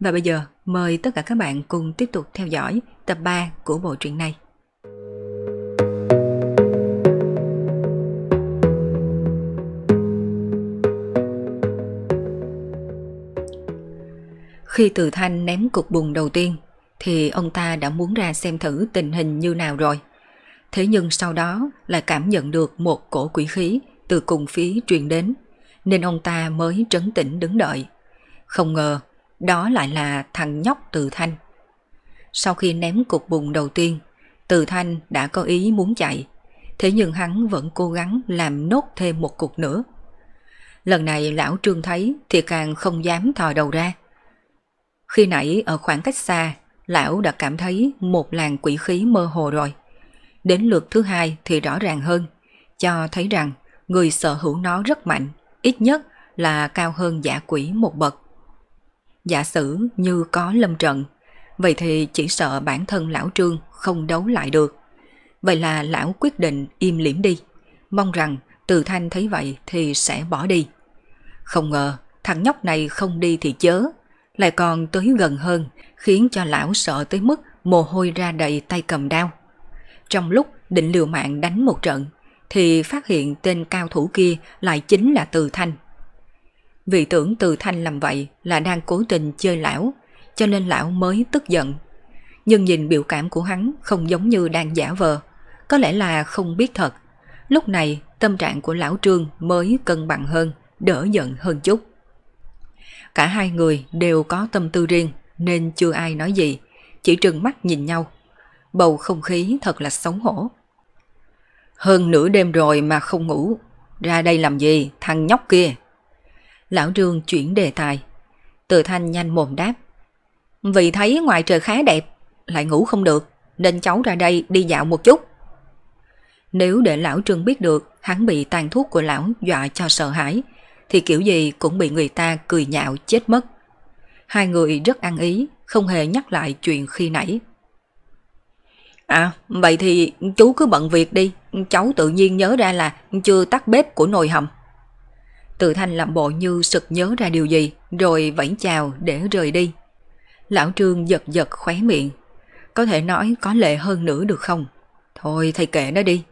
Và bây giờ, mời tất cả các bạn cùng tiếp tục theo dõi tập 3 của bộ truyện này. Khi Từ Thanh ném cục bùn đầu tiên, thì ông ta đã muốn ra xem thử tình hình như nào rồi. Thế nhưng sau đó lại cảm nhận được một cổ quỷ khí từ cùng phía truyền đến, nên ông ta mới trấn tĩnh đứng đợi. Không ngờ đó lại là thằng nhóc Từ Thanh. Sau khi ném cục bùn đầu tiên, Từ Thanh đã có ý muốn chạy, thế nhưng hắn vẫn cố gắng làm nốt thêm một cục nữa. Lần này lão Trương thấy thì càng không dám thò đầu ra. Khi nãy ở khoảng cách xa, lão đã cảm thấy một làn quỷ khí mơ hồ rồi. Đến lượt thứ hai thì rõ ràng hơn, cho thấy rằng người sở hữu nó rất mạnh, ít nhất là cao hơn giả quỷ một bậc. Giả sử như có lâm trận, vậy thì chỉ sợ bản thân lão trương không đấu lại được. Vậy là lão quyết định im liễm đi, mong rằng từ thanh thấy vậy thì sẽ bỏ đi. Không ngờ thằng nhóc này không đi thì chớ, lại còn tới gần hơn khiến cho lão sợ tới mức mồ hôi ra đầy tay cầm đao. Trong lúc định liều mạng đánh một trận thì phát hiện tên cao thủ kia lại chính là Từ Thanh. Vì tưởng Từ Thanh làm vậy là đang cố tình chơi lão, cho nên lão mới tức giận. Nhưng nhìn biểu cảm của hắn không giống như đang giả vờ, có lẽ là không biết thật. Lúc này tâm trạng của lão Trương mới cân bằng hơn, đỡ giận hơn chút. Cả hai người đều có tâm tư riêng nên chưa ai nói gì, chỉ trừng mắt nhìn nhau. Bầu không khí thật là xấu hổ. Hơn nửa đêm rồi mà không ngủ, ra đây làm gì thằng nhóc kia? Lão Trương chuyển đề tài. Từ thanh nhanh mồm đáp. Vì thấy ngoài trời khá đẹp, lại ngủ không được, nên cháu ra đây đi dạo một chút. Nếu để lão Trương biết được hắn bị tàn thuốc của lão dọa cho sợ hãi, thì kiểu gì cũng bị người ta cười nhạo chết mất. Hai người rất ăn ý, không hề nhắc lại chuyện khi nãy. À, vậy thì chú cứ bận việc đi, cháu tự nhiên nhớ ra là chưa tắt bếp của nồi hầm. Tự thanh làm bộ như sực nhớ ra điều gì, rồi vẫy chào để rời đi. Lão Trương giật giật khóe miệng. Có thể nói có lệ hơn nữa được không? Thôi thầy kệ nó đi.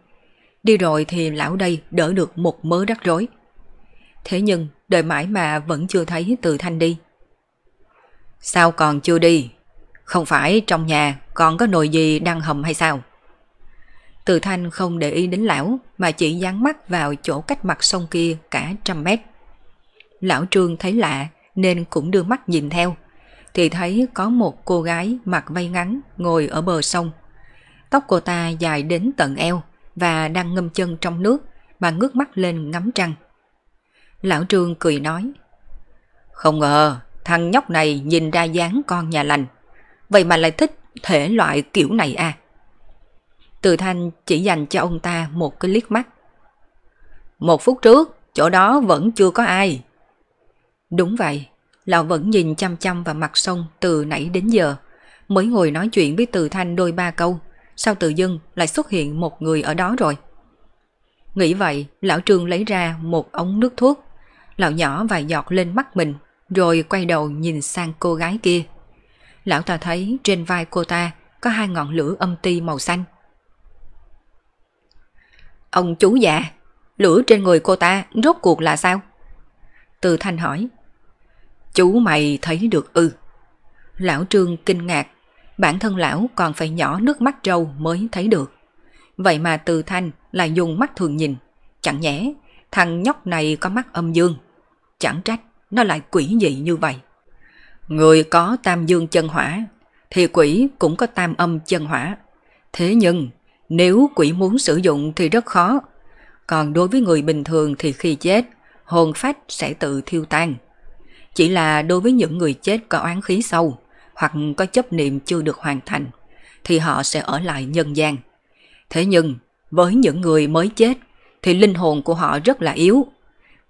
Đi rồi thì lão đây đỡ được một mớ rắc rối. Thế nhưng đợi mãi mà vẫn chưa thấy từ thanh đi. Sao còn chưa đi? Không phải trong nhà còn có nồi gì đang hầm hay sao? Từ thanh không để ý đến lão, mà chỉ dán mắt vào chỗ cách mặt sông kia cả trăm mét. Lão Trương thấy lạ, nên cũng đưa mắt nhìn theo. Thì thấy có một cô gái mặc vây ngắn ngồi ở bờ sông. Tóc cô ta dài đến tận eo và đang ngâm chân trong nước, mà ngước mắt lên ngắm trăng. Lão Trương cười nói, Không ngờ, thằng nhóc này nhìn ra dáng con nhà lành Vậy mà lại thích thể loại kiểu này à từ thanh chỉ dành cho ông ta một cái liếc mắt. Một phút trước, chỗ đó vẫn chưa có ai. Đúng vậy, lão vẫn nhìn chăm chăm vào mặt sông từ nãy đến giờ, mới ngồi nói chuyện với từ thanh đôi ba câu, sao tự dưng lại xuất hiện một người ở đó rồi. Nghĩ vậy, lão trương lấy ra một ống nước thuốc, lão nhỏ vài giọt lên mắt mình, rồi quay đầu nhìn sang cô gái kia. Lão ta thấy trên vai cô ta có hai ngọn lửa âm ti màu xanh. Ông chú già, lửa trên người cô ta rốt cuộc là sao? Từ thanh hỏi. Chú mày thấy được ư. Lão Trương kinh ngạc, bản thân lão còn phải nhỏ nước mắt trâu mới thấy được. Vậy mà từ thanh lại dùng mắt thường nhìn, chẳng nhẽ thằng nhóc này có mắt âm dương. Chẳng trách nó lại quỷ dị như vậy. Người có tam dương chân hỏa, thì quỷ cũng có tam âm chân hỏa. Thế nhưng nếu quỷ muốn sử dụng thì rất khó. Còn đối với người bình thường thì khi chết, hồn phách sẽ tự thiêu tan. Chỉ là đối với những người chết có oán khí sâu hoặc có chấp niệm chưa được hoàn thành, thì họ sẽ ở lại nhân gian. Thế nhưng, với những người mới chết thì linh hồn của họ rất là yếu.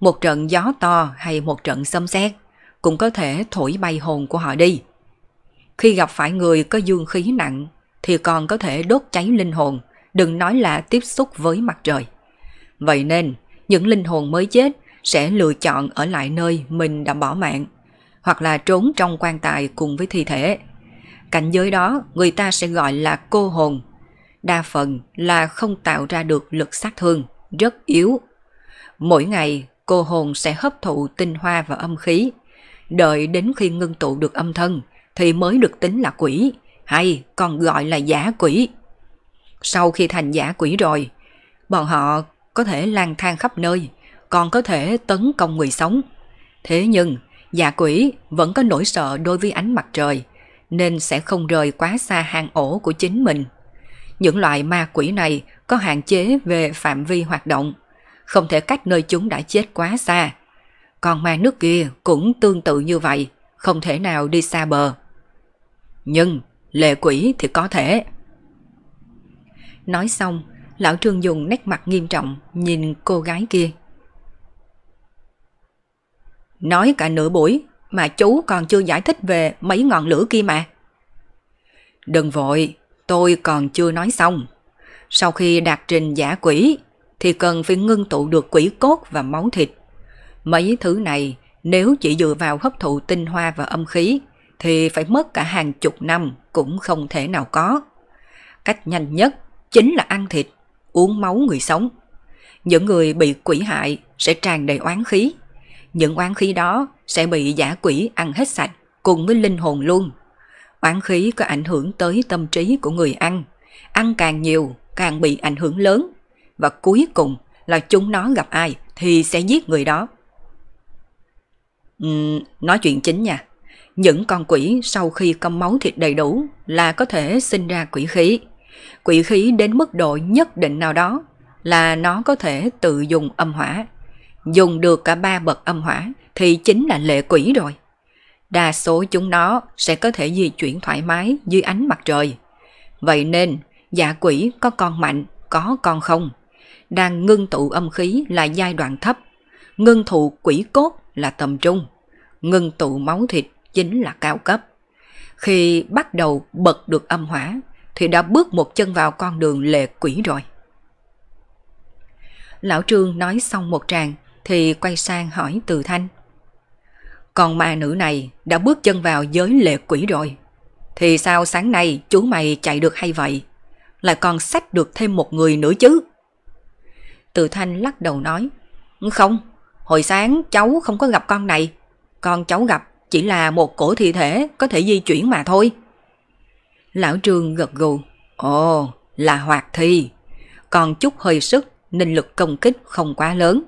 Một trận gió to hay một trận xâm xét cũng có thể thổi bay hồn của họ đi. Khi gặp phải người có dương khí nặng thì còn có thể đốt cháy linh hồn, đừng nói là tiếp xúc với mặt trời. Vậy nên, những linh hồn mới chết sẽ lựa chọn ở lại nơi mình đã bỏ mạng, hoặc là trốn trong quan tài cùng với thi thể. Cảnh giới đó người ta sẽ gọi là cô hồn. Đa phần là không tạo ra được lực sát thương, rất yếu. Mỗi ngày cô hồn sẽ hấp thụ tinh hoa và âm khí. Đợi đến khi ngưng tụ được âm thân thì mới được tính là quỷ, hay còn gọi là giả quỷ. Sau khi thành giả quỷ rồi, bọn họ có thể lang thang khắp nơi, còn có thể tấn công người sống. Thế nhưng, giả quỷ vẫn có nỗi sợ đối với ánh mặt trời, nên sẽ không rời quá xa hang ổ của chính mình. Những loại ma quỷ này có hạn chế về phạm vi hoạt động, không thể cách nơi chúng đã chết quá xa. Còn ma nước kia cũng tương tự như vậy, không thể nào đi xa bờ. Nhưng lệ quỷ thì có thể. Nói xong, lão Trương dùng nét mặt nghiêm trọng nhìn cô gái kia. Nói cả nửa buổi mà chú còn chưa giải thích về mấy ngọn lửa kia mà. Đừng vội, tôi còn chưa nói xong. Sau khi đạt trình giả quỷ thì cần phải ngưng tụ được quỷ cốt và máu thịt. Mấy thứ này nếu chỉ dựa vào hấp thụ tinh hoa và âm khí thì phải mất cả hàng chục năm cũng không thể nào có. Cách nhanh nhất chính là ăn thịt, uống máu người sống. Những người bị quỷ hại sẽ tràn đầy oán khí. Những oán khí đó sẽ bị giả quỷ ăn hết sạch cùng với linh hồn luôn. Oán khí có ảnh hưởng tới tâm trí của người ăn. Ăn càng nhiều càng bị ảnh hưởng lớn. Và cuối cùng là chúng nó gặp ai thì sẽ giết người đó. Uhm, nói chuyện chính nha. Những con quỷ sau khi cầm máu thịt đầy đủ là có thể sinh ra quỷ khí. Quỷ khí đến mức độ nhất định nào đó là nó có thể tự dùng âm hỏa. Dùng được cả ba bậc âm hỏa thì chính là lệ quỷ rồi. Đa số chúng nó sẽ có thể di chuyển thoải mái dưới ánh mặt trời. Vậy nên, dạ quỷ có con mạnh, có con không. Đang ngưng tụ âm khí là giai đoạn thấp, ngưng tụ quỷ cốt là tầm trung, ngưng tụ máu thịt chính là cao cấp. Khi bắt đầu bật được âm hỏa thì đã bước một chân vào con đường lệ quỷ rồi. Lão Trương nói xong một tràng thì quay sang hỏi Từ Thanh. Còn ma nữ này đã bước chân vào giới lệ quỷ rồi. Thì sao sáng nay chú mày chạy được hay vậy? Lại còn sách được thêm một người nữa chứ? Từ Thanh lắc đầu nói. Không, hồi sáng cháu không có gặp con này. Con cháu gặp chỉ là một cổ thi thể có thể di chuyển mà thôi. Lão Trương gật gù. Ồ, là hoạt thi. Còn chút hơi sức nên lực công kích không quá lớn.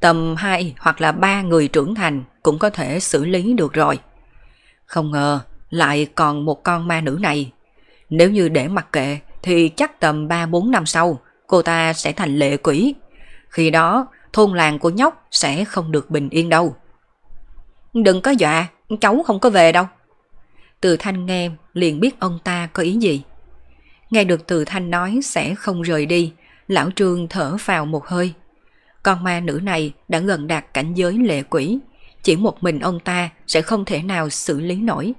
Tầm 2 hoặc là 3 người trưởng thành cũng có thể xử lý được rồi. Không ngờ lại còn một con ma nữ này. Nếu như để mặc kệ thì chắc tầm 3-4 năm sau cô ta sẽ thành lệ quỷ. Khi đó thôn làng của nhóc sẽ không được bình yên đâu. Đừng có dọa, cháu không có về đâu. Từ Thanh nghe liền biết ông ta có ý gì. Nghe được Từ Thanh nói sẽ không rời đi, lão trương thở vào một hơi. Con ma nữ này đã gần đạt cảnh giới lệ quỷ, chỉ một mình ông ta sẽ không thể nào xử lý nổi.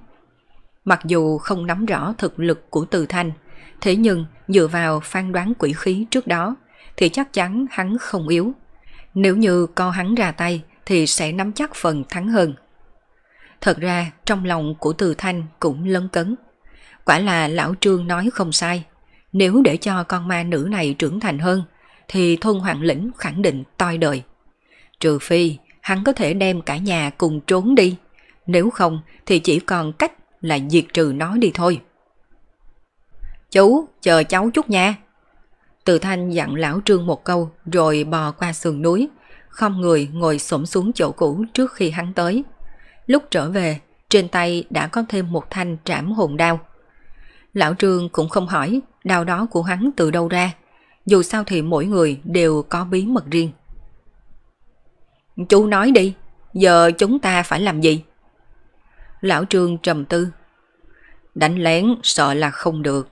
Mặc dù không nắm rõ thực lực của Từ Thanh, thế nhưng dựa vào phán đoán quỷ khí trước đó thì chắc chắn hắn không yếu. Nếu như co hắn ra tay thì sẽ nắm chắc phần thắng hơn. Thật ra trong lòng của Từ Thanh cũng lấn cấn. Quả là lão trương nói không sai. Nếu để cho con ma nữ này trưởng thành hơn, thì thôn hoàng lĩnh khẳng định toi đời. Trừ phi, hắn có thể đem cả nhà cùng trốn đi. Nếu không, thì chỉ còn cách là diệt trừ nó đi thôi. Chú, chờ cháu chút nha. Từ thanh dặn lão trương một câu rồi bò qua sườn núi, không người ngồi xổm xuống chỗ cũ trước khi hắn tới. Lúc trở về, trên tay đã có thêm một thanh trảm hồn đao. Lão Trương cũng không hỏi đao đó của hắn từ đâu ra, dù sao thì mỗi người đều có bí mật riêng. Chú nói đi, giờ chúng ta phải làm gì? Lão Trương trầm tư. Đánh lén sợ là không được,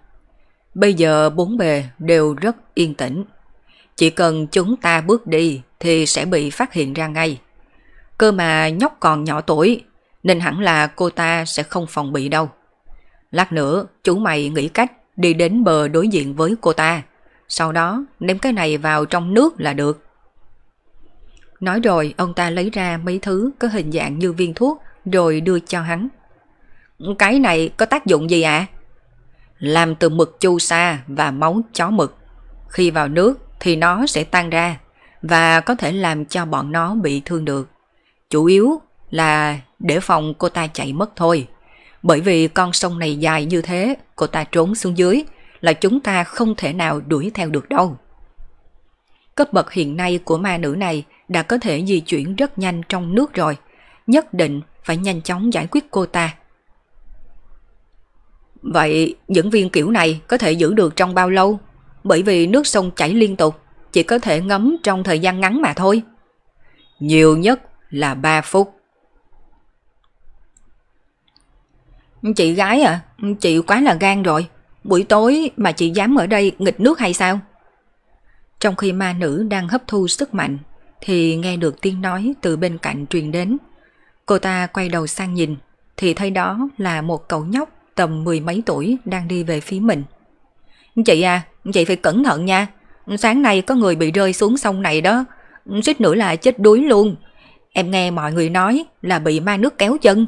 Bây giờ bốn bề đều rất yên tĩnh. Chỉ cần chúng ta bước đi thì sẽ bị phát hiện ra ngay. Cơ mà nhóc còn nhỏ tuổi, nên hẳn là cô ta sẽ không phòng bị đâu. Lát nữa, chú mày nghĩ cách đi đến bờ đối diện với cô ta. Sau đó, ném cái này vào trong nước là được. Nói rồi, ông ta lấy ra mấy thứ có hình dạng như viên thuốc, rồi đưa cho hắn. Cái này có tác dụng gì ạ? À? Làm từ mực chu sa và máu chó mực. Khi vào nước thì nó sẽ tan ra và có thể làm cho bọn nó bị thương được. Chủ yếu là để phòng cô ta chạy mất thôi. Bởi vì con sông này dài như thế, cô ta trốn xuống dưới là chúng ta không thể nào đuổi theo được đâu. Cấp bậc hiện nay của ma nữ này đã có thể di chuyển rất nhanh trong nước rồi, nhất định phải nhanh chóng giải quyết cô ta. Vậy những viên kiểu này có thể giữ được trong bao lâu? Bởi vì nước sông chảy liên tục, chỉ có thể ngấm trong thời gian ngắn mà thôi. Nhiều nhất là 3 phút. Chị gái à, chị quá là gan rồi. Buổi tối mà chị dám ở đây nghịch nước hay sao? Trong khi ma nữ đang hấp thu sức mạnh, thì nghe được tiếng nói từ bên cạnh truyền đến. Cô ta quay đầu sang nhìn, thì thấy đó là một cậu nhóc tầm mười mấy tuổi đang đi về phía mình. Chị à, chị phải cẩn thận nha. Sáng nay có người bị rơi xuống sông này đó, suýt nữa là chết đuối luôn. Em nghe mọi người nói là bị ma nước kéo chân.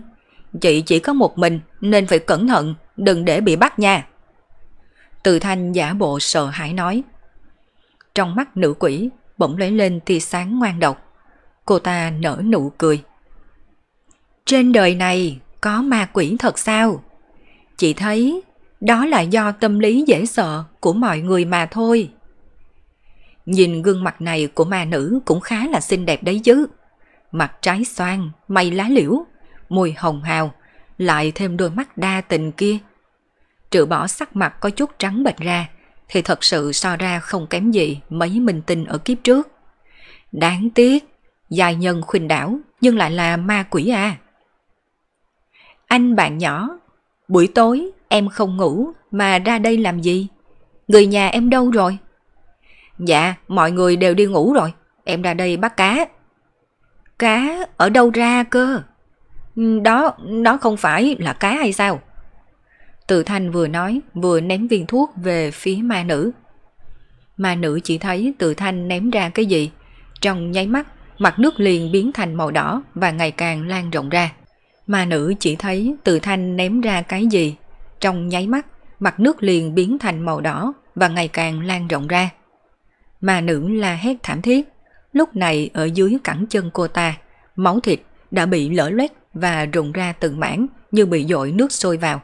Chị chỉ có một mình nên phải cẩn thận, đừng để bị bắt nha. Từ thanh giả bộ sợ hãi nói. Trong mắt nữ quỷ bỗng lấy lên tia sáng ngoan độc. Cô ta nở nụ cười. Trên đời này có ma quỷ thật sao? Chị thấy đó là do tâm lý dễ sợ của mọi người mà thôi. Nhìn gương mặt này của ma nữ cũng khá là xinh đẹp đấy chứ. Mặt trái xoan, mây lá liễu, mùi hồng hào, lại thêm đôi mắt đa tình kia. Trừ bỏ sắc mặt có chút trắng bệch ra, thì thật sự so ra không kém gì mấy minh tinh ở kiếp trước. Đáng tiếc, dài nhân khuyên đảo nhưng lại là ma quỷ à. Anh bạn nhỏ, buổi tối em không ngủ mà ra đây làm gì? Người nhà em đâu rồi? Dạ, mọi người đều đi ngủ rồi, em ra đây bắt cá. Cá ở đâu ra cơ? Ừ, đó, đó không phải là cá hay sao? Từ thanh vừa nói vừa ném viên thuốc về phía ma nữ. Ma nữ chỉ thấy từ thanh ném ra cái gì. Trong nháy mắt, mặt nước liền biến thành màu đỏ và ngày càng lan rộng ra. Ma nữ chỉ thấy từ thanh ném ra cái gì. Trong nháy mắt, mặt nước liền biến thành màu đỏ và ngày càng lan rộng ra. Ma nữ la hét thảm thiết. Lúc này ở dưới cẳng chân cô ta, máu thịt đã bị lở loét và rụng ra từng mảng như bị dội nước sôi vào.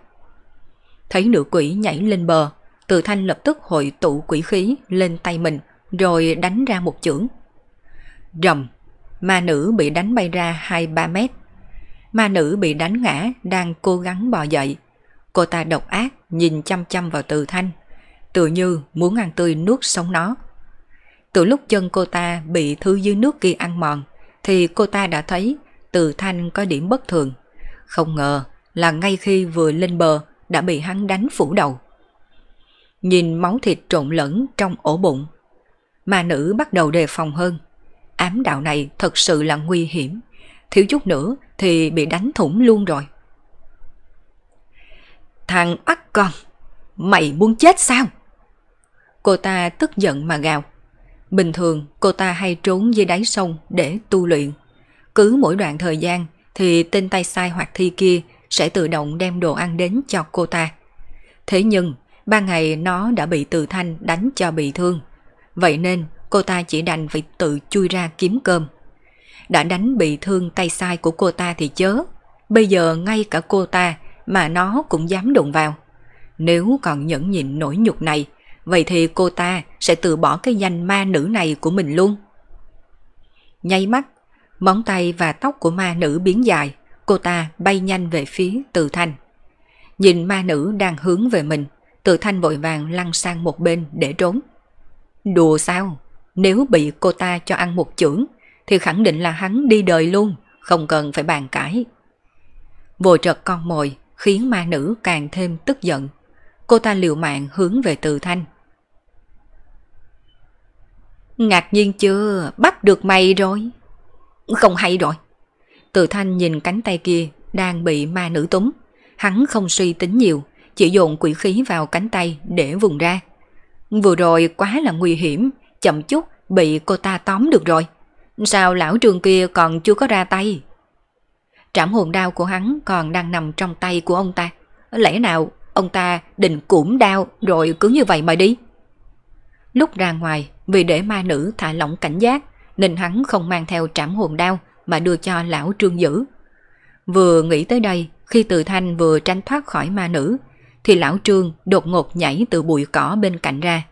Thấy nữ quỷ nhảy lên bờ, từ thanh lập tức hội tụ quỷ khí lên tay mình rồi đánh ra một chưởng. Rầm, ma nữ bị đánh bay ra 2-3 mét. Ma nữ bị đánh ngã đang cố gắng bò dậy. Cô ta độc ác nhìn chăm chăm vào từ thanh, tự như muốn ăn tươi nuốt sống nó. Từ lúc chân cô ta bị thứ dưới nước kia ăn mòn, thì cô ta đã thấy từ thanh có điểm bất thường. Không ngờ là ngay khi vừa lên bờ đã bị hắn đánh phủ đầu. Nhìn máu thịt trộn lẫn trong ổ bụng, mà nữ bắt đầu đề phòng hơn. Ám đạo này thật sự là nguy hiểm, thiếu chút nữa thì bị đánh thủng luôn rồi. Thằng ắt con, mày muốn chết sao? Cô ta tức giận mà gào. Bình thường cô ta hay trốn dưới đáy sông để tu luyện. Cứ mỗi đoạn thời gian thì tên tay sai hoặc thi kia sẽ tự động đem đồ ăn đến cho cô ta. Thế nhưng, ba ngày nó đã bị từ thanh đánh cho bị thương. Vậy nên cô ta chỉ đành phải tự chui ra kiếm cơm. Đã đánh bị thương tay sai của cô ta thì chớ. Bây giờ ngay cả cô ta mà nó cũng dám đụng vào. Nếu còn nhẫn nhịn nỗi nhục này, vậy thì cô ta sẽ từ bỏ cái danh ma nữ này của mình luôn. Nháy mắt, móng tay và tóc của ma nữ biến dài, cô ta bay nhanh về phía Từ Thanh. Nhìn ma nữ đang hướng về mình, Từ Thanh vội vàng lăn sang một bên để trốn. Đùa sao? Nếu bị cô ta cho ăn một chưởng, thì khẳng định là hắn đi đời luôn, không cần phải bàn cãi. Vội trật con mồi khiến ma nữ càng thêm tức giận. cô ta liều mạng hướng về từ thanh. Ngạc nhiên chưa, bắt được mày rồi. Không hay rồi. Từ thanh nhìn cánh tay kia đang bị ma nữ túng. Hắn không suy tính nhiều, chỉ dồn quỷ khí vào cánh tay để vùng ra. Vừa rồi quá là nguy hiểm, chậm chút bị cô ta tóm được rồi. Sao lão trường kia còn chưa có ra tay? Trảm hồn đao của hắn còn đang nằm trong tay của ông ta. Lẽ nào ông ta định củm đao rồi cứ như vậy mà đi? Lúc ra ngoài, vì để ma nữ thả lỏng cảnh giác, nên hắn không mang theo trảm hồn đao mà đưa cho lão trương giữ. Vừa nghĩ tới đây, khi từ thanh vừa tranh thoát khỏi ma nữ, thì lão trương đột ngột nhảy từ bụi cỏ bên cạnh ra,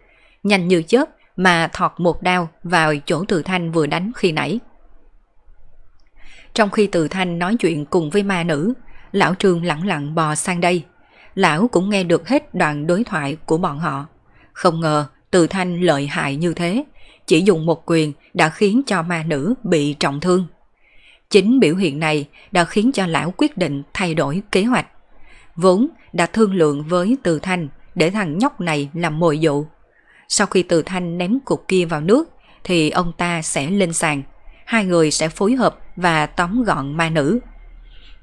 nhanh như chớp mà thọt một đao vào chỗ từ thanh vừa đánh khi nãy. Trong khi từ thanh nói chuyện cùng với ma nữ, lão trương lặng lặng bò sang đây. Lão cũng nghe được hết đoạn đối thoại của bọn họ. Không ngờ từ thanh lợi hại như thế, chỉ dùng một quyền đã khiến cho ma nữ bị trọng thương. Chính biểu hiện này đã khiến cho lão quyết định thay đổi kế hoạch. Vốn đã thương lượng với Từ Thanh để thằng nhóc này làm mồi dụ. Sau khi Từ Thanh ném cục kia vào nước thì ông ta sẽ lên sàn. Hai người sẽ phối hợp và tóm gọn ma nữ.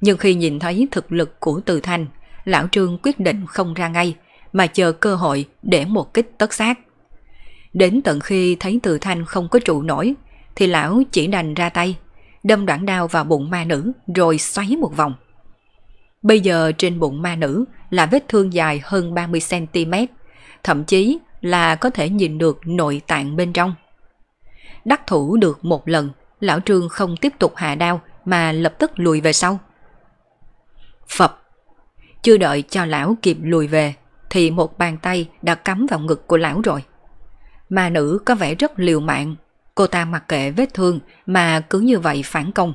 Nhưng khi nhìn thấy thực lực của Từ Thanh, lão Trương quyết định không ra ngay mà chờ cơ hội để một kích tất sát. Đến tận khi thấy Từ Thanh không có trụ nổi thì lão chỉ đành ra tay, đâm đoạn đao vào bụng ma nữ rồi xoáy một vòng. Bây giờ trên bụng ma nữ là vết thương dài hơn 30cm, thậm chí là có thể nhìn được nội tạng bên trong. Đắc thủ được một lần, lão trương không tiếp tục hạ đao mà lập tức lùi về sau. Phập! Chưa đợi cho lão kịp lùi về, thì một bàn tay đã cắm vào ngực của lão rồi. Ma nữ có vẻ rất liều mạng, cô ta mặc kệ vết thương mà cứ như vậy phản công.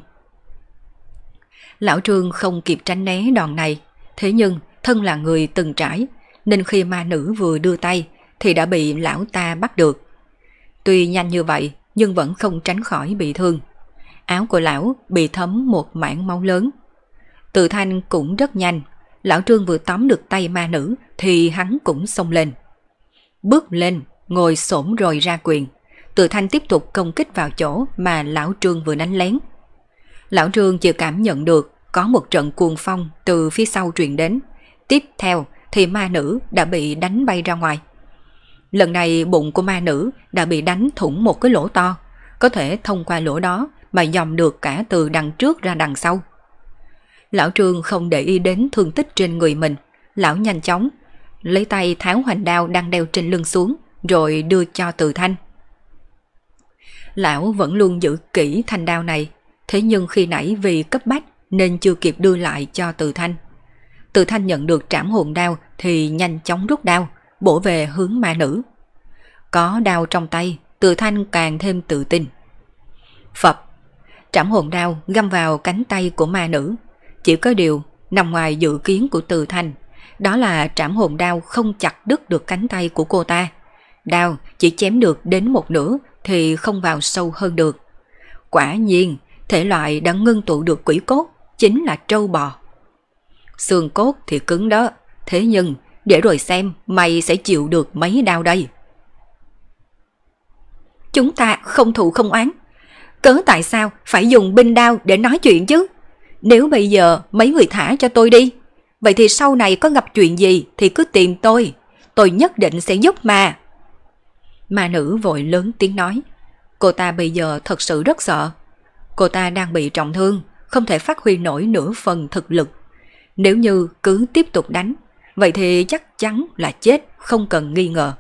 Lão Trương không kịp tránh né đòn này, thế nhưng thân là người từng trải, nên khi ma nữ vừa đưa tay thì đã bị lão ta bắt được. Tuy nhanh như vậy nhưng vẫn không tránh khỏi bị thương. Áo của lão bị thấm một mảng máu lớn. Tự thanh cũng rất nhanh, lão Trương vừa tóm được tay ma nữ thì hắn cũng xông lên. Bước lên, ngồi xổm rồi ra quyền. Từ thanh tiếp tục công kích vào chỗ mà lão Trương vừa đánh lén. Lão Trương chưa cảm nhận được có một trận cuồng phong từ phía sau truyền đến. Tiếp theo thì ma nữ đã bị đánh bay ra ngoài. Lần này bụng của ma nữ đã bị đánh thủng một cái lỗ to, có thể thông qua lỗ đó mà dòm được cả từ đằng trước ra đằng sau. Lão Trương không để ý đến thương tích trên người mình, lão nhanh chóng lấy tay tháo hoành đao đang đeo trên lưng xuống rồi đưa cho từ thanh. Lão vẫn luôn giữ kỹ thanh đao này, thế nhưng khi nãy vì cấp bách nên chưa kịp đưa lại cho từ thanh. Từ thanh nhận được trảm hồn đao thì nhanh chóng rút đao, bổ về hướng ma nữ. Có đao trong tay, từ thanh càng thêm tự tin. Phật. trảm hồn đao găm vào cánh tay của ma nữ. Chỉ có điều nằm ngoài dự kiến của từ thanh, đó là trảm hồn đao không chặt đứt được cánh tay của cô ta. Đao chỉ chém được đến một nửa thì không vào sâu hơn được. Quả nhiên, thể loại đã ngưng tụ được quỷ cốt chính là trâu bò. Xương cốt thì cứng đó, thế nhưng để rồi xem mày sẽ chịu được mấy đau đây. Chúng ta không thù không oán. Cớ tại sao phải dùng binh đao để nói chuyện chứ? Nếu bây giờ mấy người thả cho tôi đi, vậy thì sau này có gặp chuyện gì thì cứ tìm tôi. Tôi nhất định sẽ giúp mà. Ma nữ vội lớn tiếng nói. Cô ta bây giờ thật sự rất sợ. Cô ta đang bị trọng thương, không thể phát huy nổi nửa phần thực lực. Nếu như cứ tiếp tục đánh, vậy thì chắc chắn là chết không cần nghi ngờ.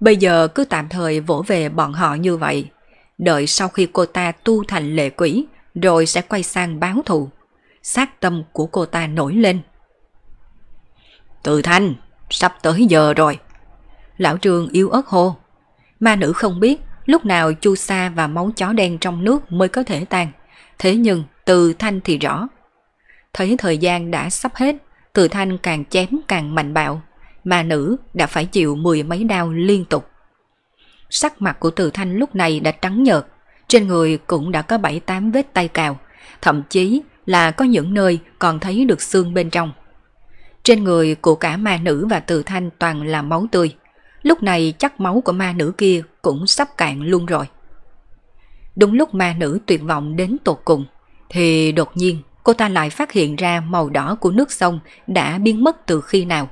Bây giờ cứ tạm thời vỗ về bọn họ như vậy, đợi sau khi cô ta tu thành lệ quỷ, rồi sẽ quay sang báo thù. Sát tâm của cô ta nổi lên. Từ thanh, sắp tới giờ rồi. Lão Trương yếu ớt hô. Ma nữ không biết lúc nào chu sa và máu chó đen trong nước mới có thể tan. Thế nhưng từ thanh thì rõ. Thấy thời gian đã sắp hết, từ thanh càng chém càng mạnh bạo, ma nữ đã phải chịu mười mấy đau liên tục. Sắc mặt của từ thanh lúc này đã trắng nhợt, trên người cũng đã có bảy tám vết tay cào, thậm chí là có những nơi còn thấy được xương bên trong. Trên người của cả ma nữ và từ thanh toàn là máu tươi. Lúc này chắc máu của ma nữ kia cũng sắp cạn luôn rồi. Đúng lúc ma nữ tuyệt vọng đến tột cùng, thì đột nhiên cô ta lại phát hiện ra màu đỏ của nước sông đã biến mất từ khi nào.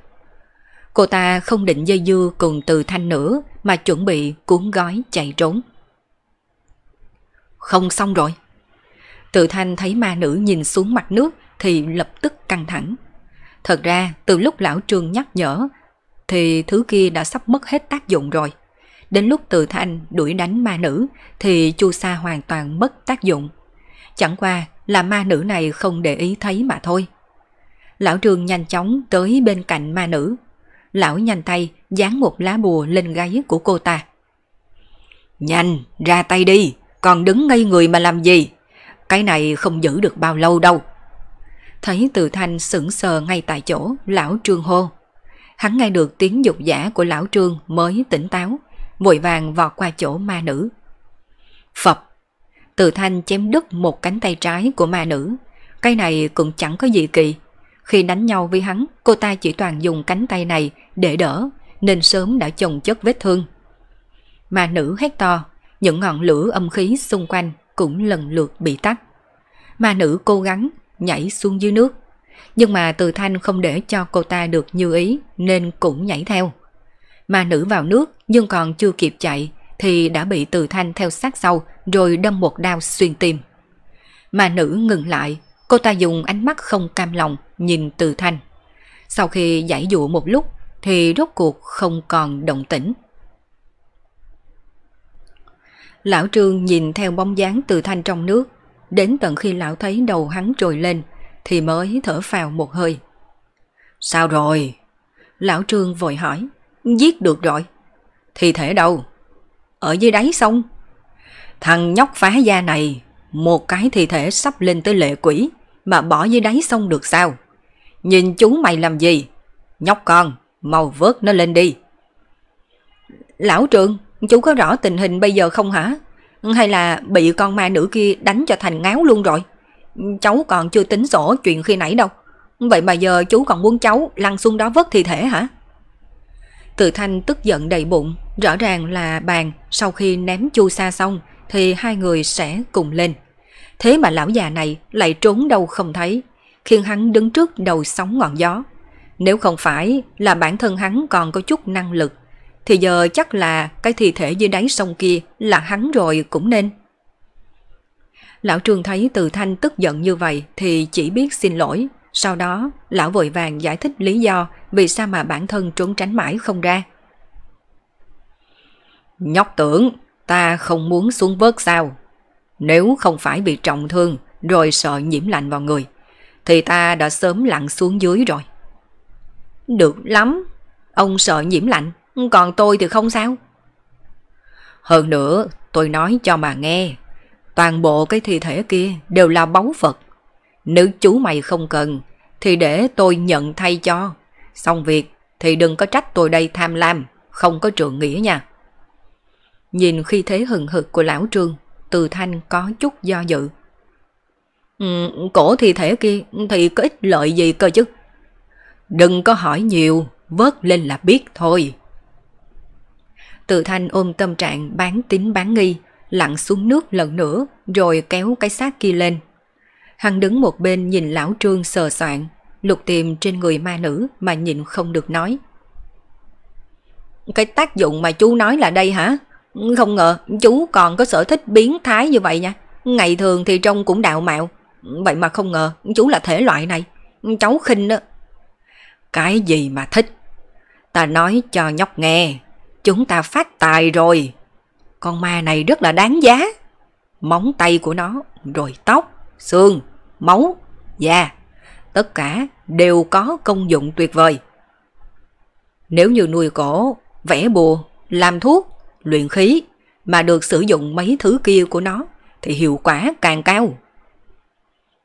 Cô ta không định dây dưa cùng từ thanh nữa mà chuẩn bị cuốn gói chạy trốn. Không xong rồi. Từ thanh thấy ma nữ nhìn xuống mặt nước thì lập tức căng thẳng. Thật ra từ lúc lão trường nhắc nhở thì thứ kia đã sắp mất hết tác dụng rồi. Đến lúc từ thanh đuổi đánh ma nữ thì chu sa hoàn toàn mất tác dụng. Chẳng qua là ma nữ này không để ý thấy mà thôi. Lão trường nhanh chóng tới bên cạnh ma nữ. Lão nhanh tay dán một lá bùa lên gáy của cô ta. Nhanh, ra tay đi, còn đứng ngây người mà làm gì? Cái này không giữ được bao lâu đâu. Thấy từ thanh sững sờ ngay tại chỗ, lão trương hô. Hắn nghe được tiếng dục giả của lão trương mới tỉnh táo, vội vàng vọt qua chỗ ma nữ. Phập! Từ thanh chém đứt một cánh tay trái của ma nữ. Cái này cũng chẳng có gì kỳ. Khi đánh nhau với hắn, cô ta chỉ toàn dùng cánh tay này để đỡ, nên sớm đã chồng chất vết thương. Ma nữ hét to, những ngọn lửa âm khí xung quanh cũng lần lượt bị tắt. Ma nữ cố gắng nhảy xuống dưới nước. Nhưng mà từ thanh không để cho cô ta được như ý nên cũng nhảy theo. Mà nữ vào nước nhưng còn chưa kịp chạy thì đã bị từ thanh theo sát sau rồi đâm một đao xuyên tim. Mà nữ ngừng lại, cô ta dùng ánh mắt không cam lòng nhìn từ thanh. Sau khi giải dụ một lúc thì rốt cuộc không còn động tĩnh. Lão Trương nhìn theo bóng dáng từ thanh trong nước, đến tận khi lão thấy đầu hắn trồi lên, thì mới thở phào một hơi. Sao rồi? Lão Trương vội hỏi. Giết được rồi. Thi thể đâu? Ở dưới đáy sông. Thằng nhóc phá da này, một cái thi thể sắp lên tới lệ quỷ, mà bỏ dưới đáy sông được sao? Nhìn chú mày làm gì? Nhóc con, mau vớt nó lên đi. Lão Trương, chú có rõ tình hình bây giờ không hả? Hay là bị con ma nữ kia đánh cho thành ngáo luôn rồi? Cháu còn chưa tính sổ chuyện khi nãy đâu. Vậy mà giờ chú còn muốn cháu lăn xuống đó vớt thi thể hả? Từ thanh tức giận đầy bụng, rõ ràng là bàn sau khi ném chu sa xong thì hai người sẽ cùng lên. Thế mà lão già này lại trốn đâu không thấy, khiến hắn đứng trước đầu sóng ngọn gió. Nếu không phải là bản thân hắn còn có chút năng lực, thì giờ chắc là cái thi thể dưới đáy sông kia là hắn rồi cũng nên. Lão Trương thấy Từ Thanh tức giận như vậy thì chỉ biết xin lỗi. Sau đó, lão vội vàng giải thích lý do vì sao mà bản thân trốn tránh mãi không ra. Nhóc tưởng ta không muốn xuống vớt sao? Nếu không phải bị trọng thương rồi sợ nhiễm lạnh vào người, thì ta đã sớm lặn xuống dưới rồi. Được lắm, ông sợ nhiễm lạnh, còn tôi thì không sao. Hơn nữa, tôi nói cho mà nghe, Toàn bộ cái thi thể kia đều là báu vật. Nếu chú mày không cần, thì để tôi nhận thay cho. Xong việc thì đừng có trách tôi đây tham lam, không có trượng nghĩa nha. Nhìn khi thế hừng hực của lão trương, từ thanh có chút do dự. Ừ, cổ thi thể kia thì có ích lợi gì cơ chứ? Đừng có hỏi nhiều, vớt lên là biết thôi. Từ thanh ôm tâm trạng bán tín bán nghi, lặn xuống nước lần nữa rồi kéo cái xác kia lên. Hắn đứng một bên nhìn lão trương sờ soạn, lục tìm trên người ma nữ mà nhịn không được nói. Cái tác dụng mà chú nói là đây hả? Không ngờ chú còn có sở thích biến thái như vậy nha. Ngày thường thì trông cũng đạo mạo. Vậy mà không ngờ chú là thể loại này. Cháu khinh đó. Cái gì mà thích? Ta nói cho nhóc nghe. Chúng ta phát tài rồi. Con ma này rất là đáng giá. Móng tay của nó, rồi tóc, xương, máu, da, tất cả đều có công dụng tuyệt vời. Nếu như nuôi cổ, vẽ bùa, làm thuốc, luyện khí mà được sử dụng mấy thứ kia của nó thì hiệu quả càng cao.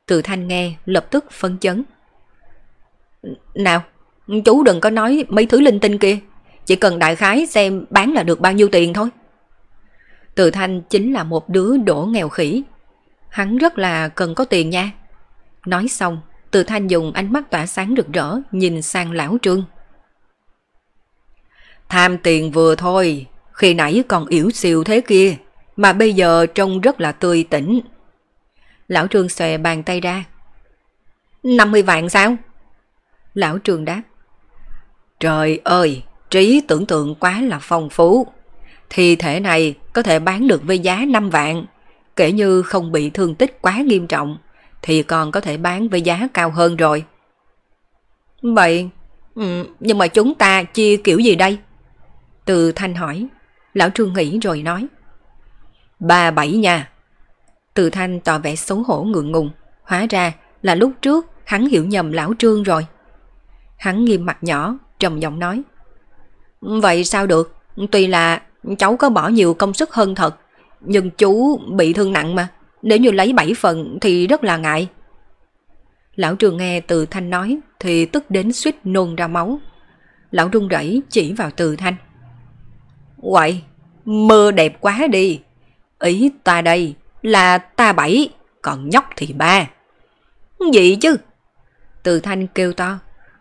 Từ thanh nghe lập tức phân chấn. Nào, chú đừng có nói mấy thứ linh tinh kia, chỉ cần đại khái xem bán là được bao nhiêu tiền thôi. Từ Thanh chính là một đứa đổ nghèo khỉ. Hắn rất là cần có tiền nha. Nói xong, Từ thanh dùng ánh mắt tỏa sáng rực rỡ nhìn sang lão trương. Tham tiền vừa thôi, khi nãy còn yếu xìu thế kia, mà bây giờ trông rất là tươi tỉnh. Lão trương xòe bàn tay ra. 50 vạn sao? Lão trương đáp. Trời ơi, trí tưởng tượng quá là phong phú. Thi thể này có thể bán được với giá 5 vạn, kể như không bị thương tích quá nghiêm trọng, thì còn có thể bán với giá cao hơn rồi. Vậy, ừ, nhưng mà chúng ta chia kiểu gì đây? Từ Thanh hỏi, lão Trương nghĩ rồi nói. Ba bảy nha. Từ Thanh tỏ vẻ xấu hổ ngượng ngùng, hóa ra là lúc trước hắn hiểu nhầm lão Trương rồi. Hắn nghiêm mặt nhỏ, trầm giọng nói. Vậy sao được, tuy là cháu có bỏ nhiều công sức hơn thật, nhưng chú bị thương nặng mà, nếu như lấy 7 phần thì rất là ngại. Lão Trường nghe Từ Thanh nói thì tức đến suýt nôn ra máu. Lão run rẩy chỉ vào Từ Thanh. Quậy, mơ đẹp quá đi. Ý ta đây là ta bảy, còn nhóc thì ba. Gì chứ? Từ Thanh kêu to.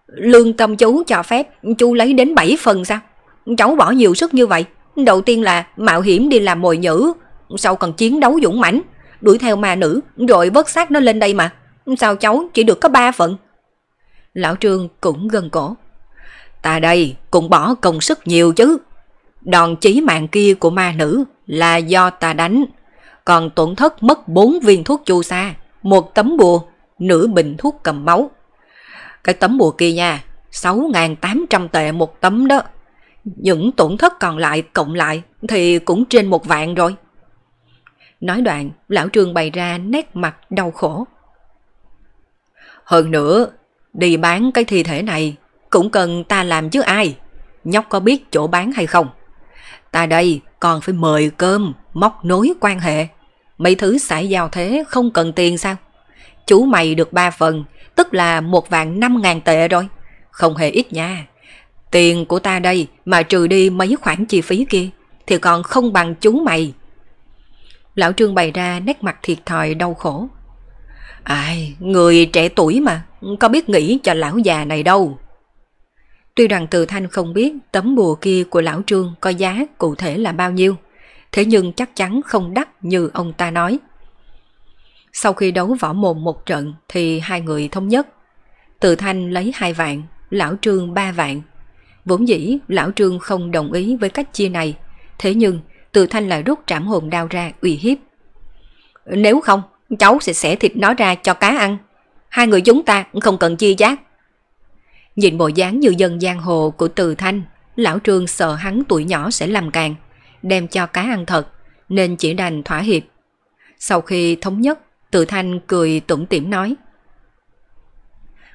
Lương tâm chú cho phép chú lấy đến 7 phần sao? Cháu bỏ nhiều sức như vậy. Đầu tiên là mạo hiểm đi làm mồi nhữ, sau còn chiến đấu dũng mãnh, đuổi theo ma nữ, rồi vớt xác nó lên đây mà. Sao cháu chỉ được có ba phận Lão Trương cũng gần cổ. Ta đây cũng bỏ công sức nhiều chứ. Đòn chí mạng kia của ma nữ là do ta đánh. Còn tổn thất mất bốn viên thuốc chu sa, một tấm bùa, nửa bình thuốc cầm máu. Cái tấm bùa kia nha, 6.800 tệ một tấm đó. Những tổn thất còn lại cộng lại thì cũng trên một vạn rồi. Nói đoạn, lão trường bày ra nét mặt đau khổ. Hơn nữa, đi bán cái thi thể này cũng cần ta làm chứ ai. Nhóc có biết chỗ bán hay không? Ta đây còn phải mời cơm, móc nối quan hệ. Mấy thứ xảy giao thế không cần tiền sao? Chú mày được ba phần, tức là một vạn năm ngàn tệ rồi. Không hề ít nha. Tiền của ta đây mà trừ đi mấy khoản chi phí kia thì còn không bằng chúng mày. Lão Trương bày ra nét mặt thiệt thòi đau khổ. Ai, người trẻ tuổi mà, có biết nghĩ cho lão già này đâu. Tuy rằng Từ Thanh không biết tấm bùa kia của lão Trương có giá cụ thể là bao nhiêu, thế nhưng chắc chắn không đắt như ông ta nói. Sau khi đấu võ mồm một trận thì hai người thống nhất. Từ Thanh lấy hai vạn, lão Trương ba vạn. Vốn dĩ lão Trương không đồng ý với cách chia này, thế nhưng Từ Thanh lại rút trảm hồn đao ra uy hiếp. Nếu không, cháu sẽ xẻ thịt nó ra cho cá ăn. Hai người chúng ta không cần chia giác. Nhìn bộ dáng như dân giang hồ của Từ Thanh, lão Trương sợ hắn tuổi nhỏ sẽ làm càng, đem cho cá ăn thật, nên chỉ đành thỏa hiệp. Sau khi thống nhất, Từ Thanh cười tủm tỉm nói.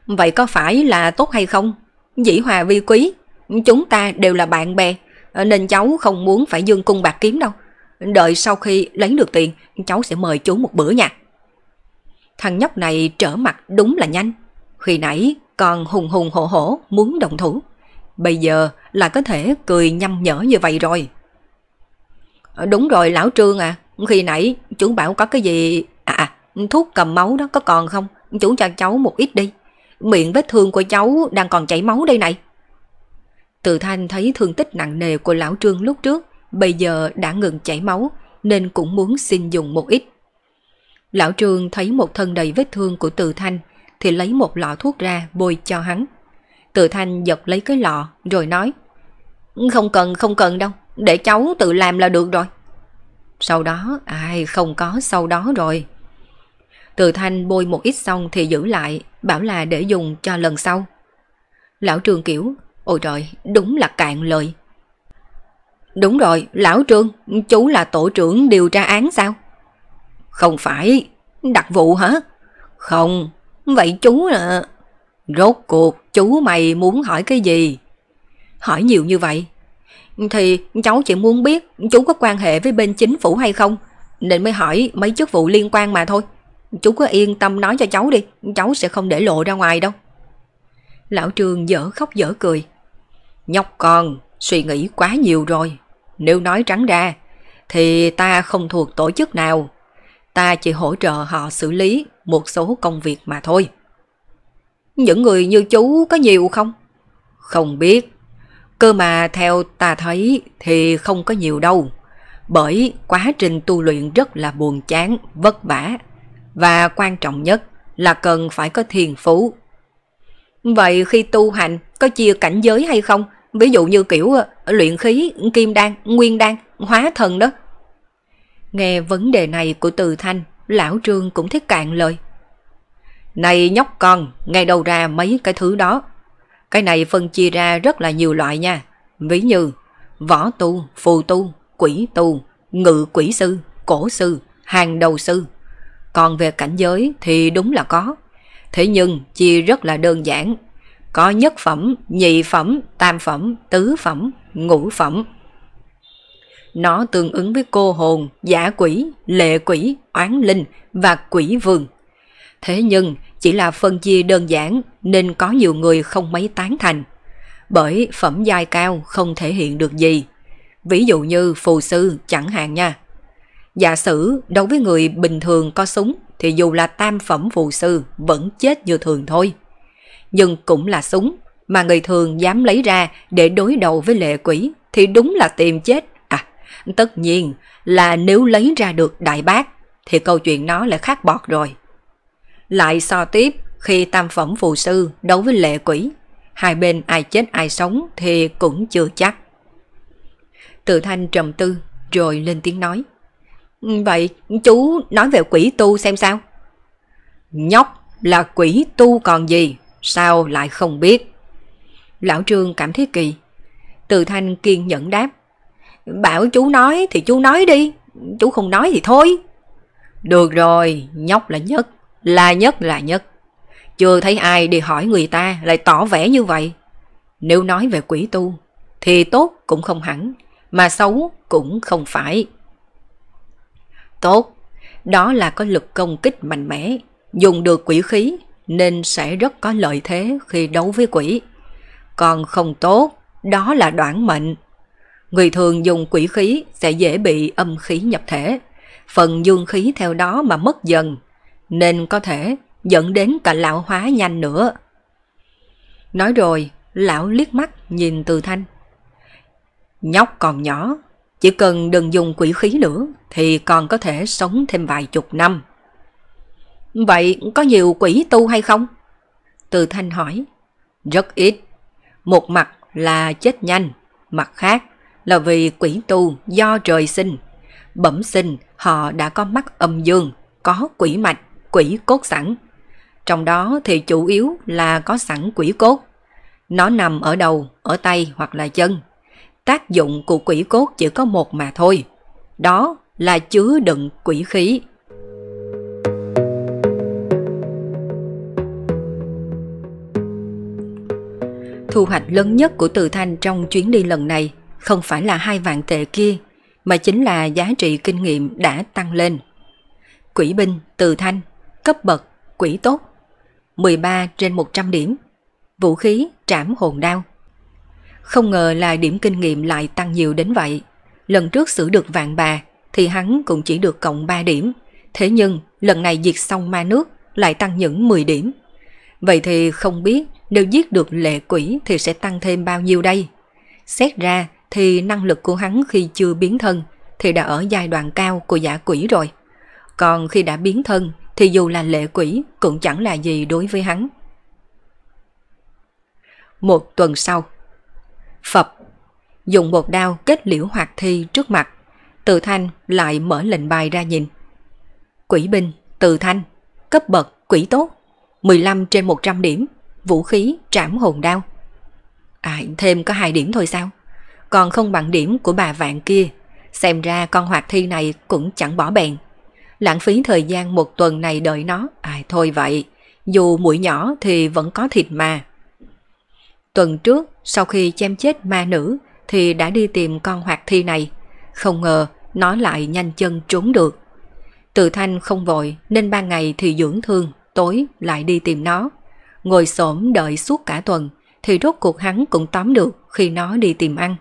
Vậy có phải là tốt hay không? Dĩ hòa vi quý, chúng ta đều là bạn bè, ờ, nên cháu không muốn phải dương cung bạc kiếm đâu. Đợi sau khi lấy được tiền, cháu sẽ mời chú một bữa nha. Thằng nhóc này trở mặt đúng là nhanh. Khi nãy còn hùng hùng hổ hổ muốn động thủ. Bây giờ là có thể cười nhăm nhở như vậy rồi. Ờ, đúng rồi lão Trương à, khi nãy chú bảo có cái gì... À, à thuốc cầm máu đó có còn không? Chú cho cháu một ít đi. Miệng vết thương của cháu đang còn chảy máu đây này. Tự thanh thấy thương tích nặng nề của lão Trương lúc trước, bây giờ đã ngừng chảy máu, nên cũng muốn xin dùng một ít. Lão Trương thấy một thân đầy vết thương của Từ Thanh, thì lấy một lọ thuốc ra bôi cho hắn. Từ Thanh giật lấy cái lọ rồi nói Không cần, không cần đâu, để cháu tự làm là được rồi. Sau đó, ai không có sau đó rồi. Từ Thanh bôi một ít xong thì giữ lại, bảo là để dùng cho lần sau. Lão Trương kiểu, ôi trời, đúng là cạn lời. Đúng rồi, Lão Trương, chú là tổ trưởng điều tra án sao? Không phải, đặc vụ hả? Không, vậy chú là... Rốt cuộc chú mày muốn hỏi cái gì? Hỏi nhiều như vậy. Thì cháu chỉ muốn biết chú có quan hệ với bên chính phủ hay không, nên mới hỏi mấy chức vụ liên quan mà thôi. Chú cứ yên tâm nói cho cháu đi, cháu sẽ không để lộ ra ngoài đâu. Lão Trương dở khóc dở cười. Nhóc con, suy nghĩ quá nhiều rồi. Nếu nói trắng ra, thì ta không thuộc tổ chức nào. Ta chỉ hỗ trợ họ xử lý một số công việc mà thôi. Những người như chú có nhiều không? Không biết. Cơ mà theo ta thấy thì không có nhiều đâu. Bởi quá trình tu luyện rất là buồn chán, vất vả. Và quan trọng nhất là cần phải có thiền phú. Vậy khi tu hành có chia cảnh giới hay không? Ví dụ như kiểu ờ, luyện khí, kim đan, nguyên đan, hóa thần đó. Nghe vấn đề này của Từ Thanh, lão Trương cũng thích cạn lời. Này nhóc con, ngay đâu ra mấy cái thứ đó. Cái này phân chia ra rất là nhiều loại nha. Ví như võ tu, phù tu, quỷ tu, ngự quỷ sư, cổ sư, hàng đầu sư. Còn về cảnh giới thì đúng là có. Thế nhưng chia rất là đơn giản. Có nhất phẩm, nhị phẩm, tam phẩm, tứ phẩm, ngũ phẩm. Nó tương ứng với cô hồn, giả quỷ, lệ quỷ, oán linh và quỷ vườn Thế nhưng chỉ là phân chia đơn giản nên có nhiều người không mấy tán thành. Bởi phẩm giai cao không thể hiện được gì. Ví dụ như phù sư chẳng hạn nha. Giả sử đối với người bình thường có súng thì dù là tam phẩm phù sư vẫn chết như thường thôi. Nhưng cũng là súng mà người thường dám lấy ra để đối đầu với lệ quỷ thì đúng là tìm chết. À, tất nhiên là nếu lấy ra được đại bác thì câu chuyện nó lại khác bọt rồi. Lại so tiếp khi tam phẩm phù sư đấu với lệ quỷ, hai bên ai chết ai sống thì cũng chưa chắc. Từ thanh trầm tư rồi lên tiếng nói. Ừ, vậy chú nói về quỷ tu xem sao? Nhóc là quỷ tu còn gì, sao lại không biết? Lão Trương cảm thấy kỳ. Từ thanh kiên nhẫn đáp. Bảo chú nói thì chú nói đi, chú không nói thì thôi. Được rồi, nhóc là nhất, là nhất là nhất. Chưa thấy ai đi hỏi người ta lại tỏ vẻ như vậy. Nếu nói về quỷ tu, thì tốt cũng không hẳn, mà xấu cũng không phải. Tốt, đó là có lực công kích mạnh mẽ, dùng được quỷ khí nên sẽ rất có lợi thế khi đấu với quỷ. Còn không tốt, đó là đoạn mệnh. Người thường dùng quỷ khí sẽ dễ bị âm khí nhập thể, phần dương khí theo đó mà mất dần, nên có thể dẫn đến cả lão hóa nhanh nữa. Nói rồi, lão liếc mắt nhìn từ thanh. Nhóc còn nhỏ, chỉ cần đừng dùng quỷ khí nữa thì còn có thể sống thêm vài chục năm. Vậy có nhiều quỷ tu hay không? Từ thanh hỏi. Rất ít. Một mặt là chết nhanh, mặt khác là vì quỷ tu do trời sinh. Bẩm sinh họ đã có mắt âm dương, có quỷ mạch, quỷ cốt sẵn. Trong đó thì chủ yếu là có sẵn quỷ cốt. Nó nằm ở đầu, ở tay hoặc là chân. Tác dụng của quỷ cốt chỉ có một mà thôi. Đó là chứa đựng quỷ khí. Thu hoạch lớn nhất của Từ Thanh trong chuyến đi lần này không phải là hai vạn tệ kia, mà chính là giá trị kinh nghiệm đã tăng lên. Quỷ binh Từ Thanh, cấp bậc, quỷ tốt, 13 trên 100 điểm, vũ khí trảm hồn đao. Không ngờ là điểm kinh nghiệm lại tăng nhiều đến vậy. Lần trước xử được vạn bà thì hắn cũng chỉ được cộng 3 điểm, thế nhưng lần này diệt xong ma nước lại tăng những 10 điểm. Vậy thì không biết nếu giết được lệ quỷ thì sẽ tăng thêm bao nhiêu đây? Xét ra thì năng lực của hắn khi chưa biến thân thì đã ở giai đoạn cao của giả quỷ rồi. Còn khi đã biến thân thì dù là lệ quỷ cũng chẳng là gì đối với hắn. Một tuần sau, Phập dùng một đao kết liễu hoạt thi trước mặt, Từ Thanh lại mở lệnh bài ra nhìn. Quỷ binh, Từ Thanh, cấp bậc quỷ tốt, 15 trên 100 điểm, vũ khí trảm hồn đao. À, thêm có 2 điểm thôi sao? Còn không bằng điểm của bà vạn kia, xem ra con hoạt thi này cũng chẳng bỏ bèn. Lãng phí thời gian một tuần này đợi nó, à thôi vậy, dù mũi nhỏ thì vẫn có thịt mà. Tuần trước, sau khi chém chết ma nữ, thì đã đi tìm con hoạt thi này. Không ngờ, nó lại nhanh chân trốn được. Từ thanh không vội, nên ban ngày thì dưỡng thương, tối lại đi tìm nó. Ngồi xổm đợi suốt cả tuần, thì rốt cuộc hắn cũng tóm được khi nó đi tìm ăn.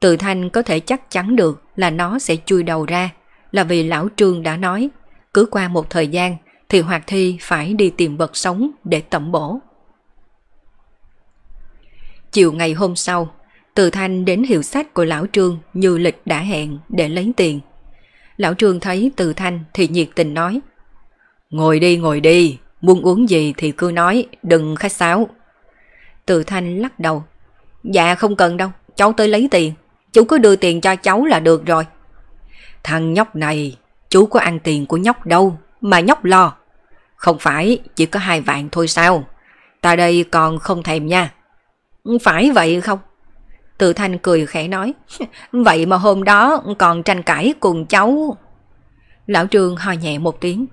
Từ thanh có thể chắc chắn được là nó sẽ chui đầu ra, là vì lão trương đã nói, cứ qua một thời gian thì hoạt thi phải đi tìm vật sống để tẩm bổ. Chiều ngày hôm sau, Từ Thanh đến hiệu sách của Lão Trương như lịch đã hẹn để lấy tiền. Lão Trương thấy Từ Thanh thì nhiệt tình nói Ngồi đi ngồi đi, muốn uống gì thì cứ nói, đừng khách sáo. Từ Thanh lắc đầu Dạ không cần đâu, cháu tới lấy tiền. Chú cứ đưa tiền cho cháu là được rồi. Thằng nhóc này, chú có ăn tiền của nhóc đâu, mà nhóc lo. Không phải, chỉ có hai vạn thôi sao? Ta đây còn không thèm nha. Phải vậy không? Từ Thanh cười khẽ nói. Vậy mà hôm đó còn tranh cãi cùng cháu. Lão Trương ho nhẹ một tiếng.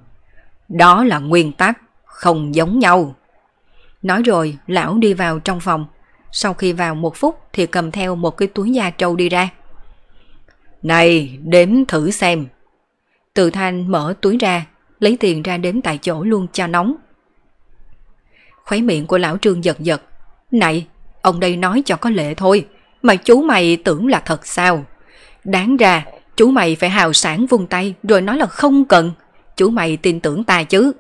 Đó là nguyên tắc, không giống nhau. Nói rồi, lão đi vào trong phòng. Sau khi vào một phút thì cầm theo một cái túi da trâu đi ra. Này, đếm thử xem. Từ Thanh mở túi ra, lấy tiền ra đếm tại chỗ luôn cho nóng. Khóe miệng của lão Trương giật giật. Này, ông đây nói cho có lệ thôi, mà chú mày tưởng là thật sao? Đáng ra, chú mày phải hào sản vung tay rồi nói là không cần. Chú mày tin tưởng ta chứ.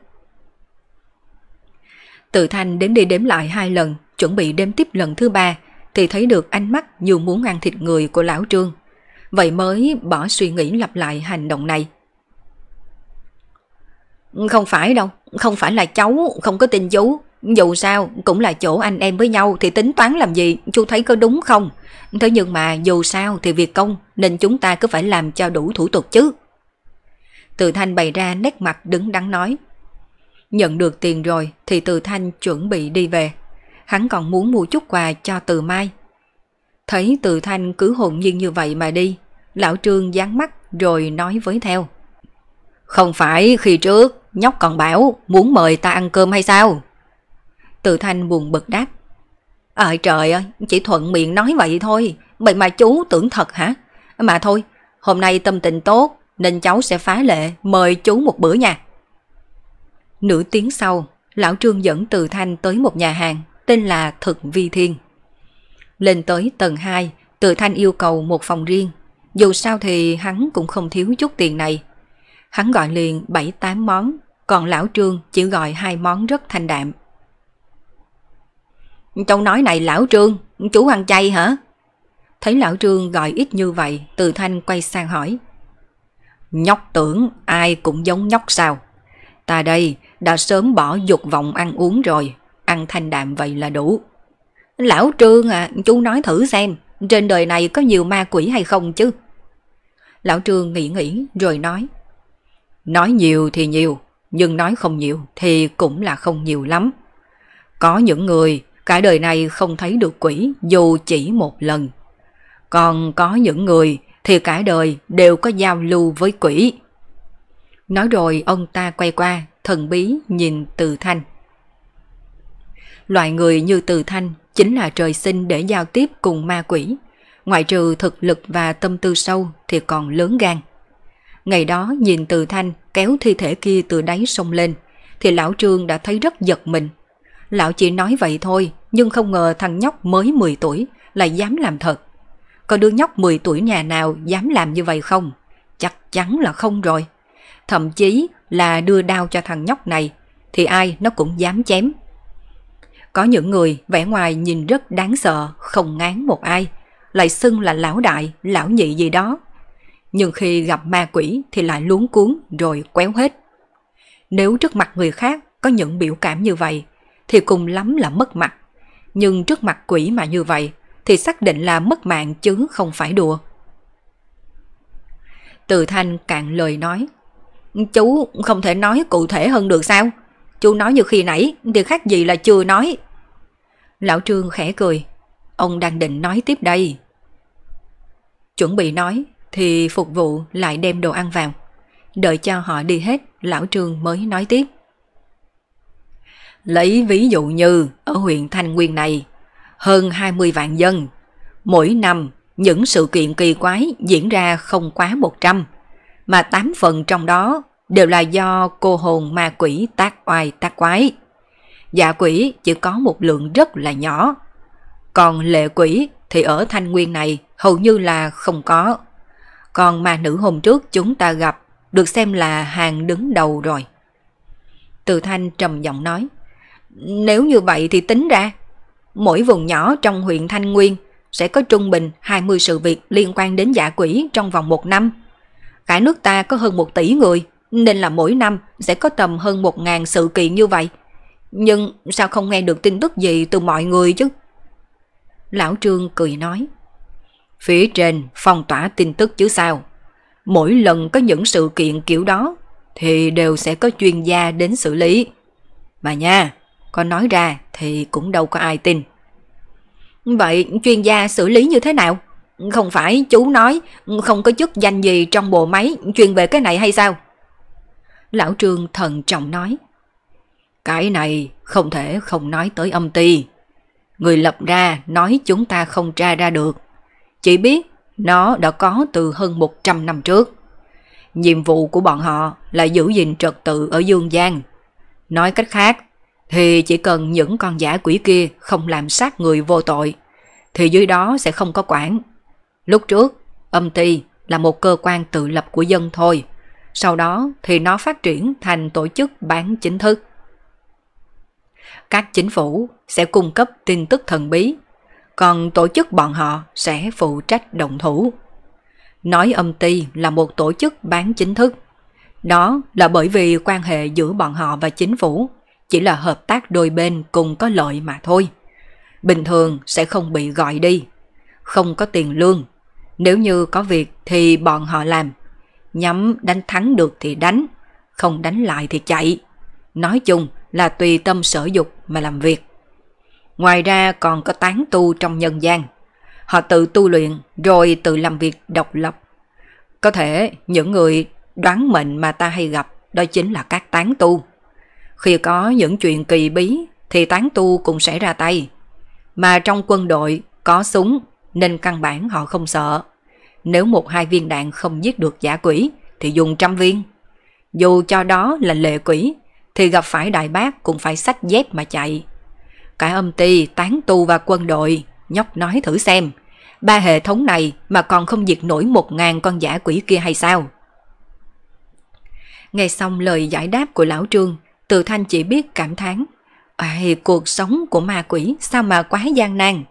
Từ Thanh đến đi đếm lại hai lần, chuẩn bị đếm tiếp lần thứ ba, thì thấy được ánh mắt như muốn ăn thịt người của lão Trương. Vậy mới bỏ suy nghĩ lặp lại hành động này. Không phải đâu, không phải là cháu không có tin chú. Dù sao, cũng là chỗ anh em với nhau thì tính toán làm gì, chú thấy có đúng không? Thế nhưng mà dù sao thì việc công nên chúng ta cứ phải làm cho đủ thủ tục chứ. Từ Thanh bày ra nét mặt đứng đắn nói. Nhận được tiền rồi thì Từ Thanh chuẩn bị đi về. Hắn còn muốn mua chút quà cho Từ Mai. Thấy Từ Thanh cứ hồn nhiên như vậy mà đi, Lão Trương dán mắt rồi nói với theo. Không phải khi trước nhóc còn bảo muốn mời ta ăn cơm hay sao? Từ Thanh buồn bực đáp. Ờ trời ơi, chỉ thuận miệng nói vậy thôi, vậy mà chú tưởng thật hả? Mà thôi, hôm nay tâm tình tốt nên cháu sẽ phá lệ mời chú một bữa nha. Nửa tiếng sau, Lão Trương dẫn Từ Thanh tới một nhà hàng tên là Thực Vi Thiên. Lên tới tầng 2, Từ Thanh yêu cầu một phòng riêng. Dù sao thì hắn cũng không thiếu chút tiền này. Hắn gọi liền 7-8 món, còn Lão Trương chỉ gọi hai món rất thanh đạm châu nói này Lão Trương, chú ăn chay hả? Thấy Lão Trương gọi ít như vậy, Từ Thanh quay sang hỏi. Nhóc tưởng ai cũng giống nhóc sao? Ta đây đã sớm bỏ dục vọng ăn uống rồi, ăn thanh đạm vậy là đủ. Lão Trương à, chú nói thử xem, trên đời này có nhiều ma quỷ hay không chứ? Lão Trương nghĩ nghĩ rồi nói. Nói nhiều thì nhiều, nhưng nói không nhiều thì cũng là không nhiều lắm. Có những người cả đời này không thấy được quỷ dù chỉ một lần. Còn có những người thì cả đời đều có giao lưu với quỷ. Nói rồi ông ta quay qua, thần bí nhìn Từ Thanh. Loại người như Từ Thanh chính là trời sinh để giao tiếp cùng ma quỷ. Ngoại trừ thực lực và tâm tư sâu thì còn lớn gan. Ngày đó nhìn Từ Thanh kéo thi thể kia từ đáy sông lên, thì lão Trương đã thấy rất giật mình. Lão chỉ nói vậy thôi, nhưng không ngờ thằng nhóc mới 10 tuổi lại dám làm thật. Có đứa nhóc 10 tuổi nhà nào dám làm như vậy không? Chắc chắn là không rồi. Thậm chí là đưa đao cho thằng nhóc này thì ai nó cũng dám chém. Có những người vẻ ngoài nhìn rất đáng sợ, không ngán một ai, lại xưng là lão đại, lão nhị gì đó. Nhưng khi gặp ma quỷ thì lại luống cuốn rồi quéo hết. Nếu trước mặt người khác có những biểu cảm như vậy thì cùng lắm là mất mặt. Nhưng trước mặt quỷ mà như vậy thì xác định là mất mạng chứ không phải đùa. Từ thanh cạn lời nói. Chú không thể nói cụ thể hơn được sao? Chú nói như khi nãy thì khác gì là chưa nói. Lão Trương khẽ cười. Ông đang định nói tiếp đây. Chuẩn bị nói thì phục vụ lại đem đồ ăn vào. Đợi cho họ đi hết, Lão Trương mới nói tiếp. Lấy ví dụ như ở huyện Thanh Nguyên này, hơn 20 vạn dân. Mỗi năm, những sự kiện kỳ quái diễn ra không quá 100, mà 8 phần trong đó đều là do cô hồn ma quỷ tác oai tác quái. Dạ quỷ chỉ có một lượng rất là nhỏ, còn lệ quỷ thì ở Thanh Nguyên này hầu như là không có. Còn ma nữ hôm trước chúng ta gặp được xem là hàng đứng đầu rồi. Từ Thanh trầm giọng nói, nếu như vậy thì tính ra mỗi vùng nhỏ trong huyện Thanh Nguyên sẽ có trung bình 20 sự việc liên quan đến giả quỷ trong vòng một năm. Cả nước ta có hơn 1 tỷ người, nên là mỗi năm sẽ có tầm hơn 1.000 sự kiện như vậy. Nhưng sao không nghe được tin tức gì từ mọi người chứ? Lão Trương cười nói. Phía trên phong tỏa tin tức chứ sao. Mỗi lần có những sự kiện kiểu đó thì đều sẽ có chuyên gia đến xử lý. Mà nha, có nói ra thì cũng đâu có ai tin. Vậy chuyên gia xử lý như thế nào? Không phải chú nói không có chức danh gì trong bộ máy chuyên về cái này hay sao? Lão Trương thần trọng nói. Cái này không thể không nói tới âm ty. Người lập ra nói chúng ta không tra ra được. Chỉ biết nó đã có từ hơn 100 năm trước. Nhiệm vụ của bọn họ là giữ gìn trật tự ở Dương Giang. Nói cách khác, thì chỉ cần những con giả quỷ kia không làm sát người vô tội, thì dưới đó sẽ không có quản. Lúc trước, âm ty là một cơ quan tự lập của dân thôi. Sau đó thì nó phát triển thành tổ chức bán chính thức. Các chính phủ sẽ cung cấp tin tức thần bí, còn tổ chức bọn họ sẽ phụ trách động thủ. Nói âm ty là một tổ chức bán chính thức. Đó là bởi vì quan hệ giữa bọn họ và chính phủ chỉ là hợp tác đôi bên cùng có lợi mà thôi. Bình thường sẽ không bị gọi đi, không có tiền lương. Nếu như có việc thì bọn họ làm. Nhắm đánh thắng được thì đánh, không đánh lại thì chạy. Nói chung là tùy tâm sở dục mà làm việc. Ngoài ra còn có tán tu trong nhân gian. Họ tự tu luyện rồi tự làm việc độc lập. Có thể những người đoán mệnh mà ta hay gặp đó chính là các tán tu. Khi có những chuyện kỳ bí thì tán tu cũng sẽ ra tay. Mà trong quân đội có súng nên căn bản họ không sợ. Nếu một hai viên đạn không giết được giả quỷ thì dùng trăm viên. Dù cho đó là lệ quỷ thì gặp phải đại bác cũng phải sách dép mà chạy. Cả âm ty, tán tu và quân đội, nhóc nói thử xem, ba hệ thống này mà còn không diệt nổi một ngàn con giả quỷ kia hay sao? Nghe xong lời giải đáp của lão trương, từ thanh chỉ biết cảm thán. Ai, cuộc sống của ma quỷ sao mà quá gian nan.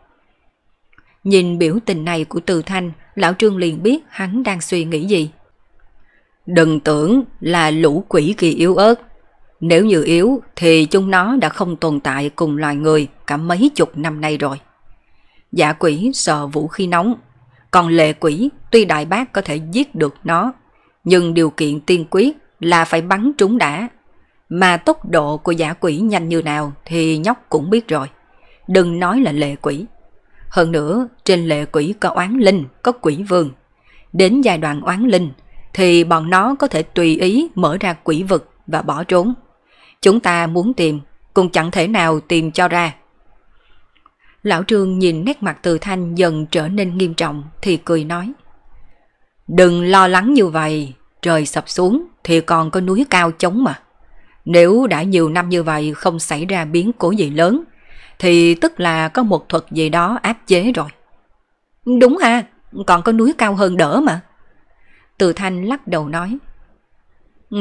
Nhìn biểu tình này của từ thanh, lão trương liền biết hắn đang suy nghĩ gì. Đừng tưởng là lũ quỷ kỳ yếu ớt. Nếu như yếu thì chúng nó đã không tồn tại cùng loài người cả mấy chục năm nay rồi. Giả quỷ sợ vũ khí nóng, còn lệ quỷ tuy đại bác có thể giết được nó, nhưng điều kiện tiên quyết là phải bắn trúng đã. Mà tốc độ của giả quỷ nhanh như nào thì nhóc cũng biết rồi. Đừng nói là lệ quỷ. Hơn nữa, trên lệ quỷ có oán linh, có quỷ vương. Đến giai đoạn oán linh thì bọn nó có thể tùy ý mở ra quỷ vực và bỏ trốn. Chúng ta muốn tìm, cũng chẳng thể nào tìm cho ra. Lão Trương nhìn nét mặt từ thanh dần trở nên nghiêm trọng thì cười nói. Đừng lo lắng như vậy, trời sập xuống thì còn có núi cao chống mà. Nếu đã nhiều năm như vậy không xảy ra biến cố gì lớn, thì tức là có một thuật gì đó áp chế rồi. Đúng ha, còn có núi cao hơn đỡ mà. Từ Thanh lắc đầu nói.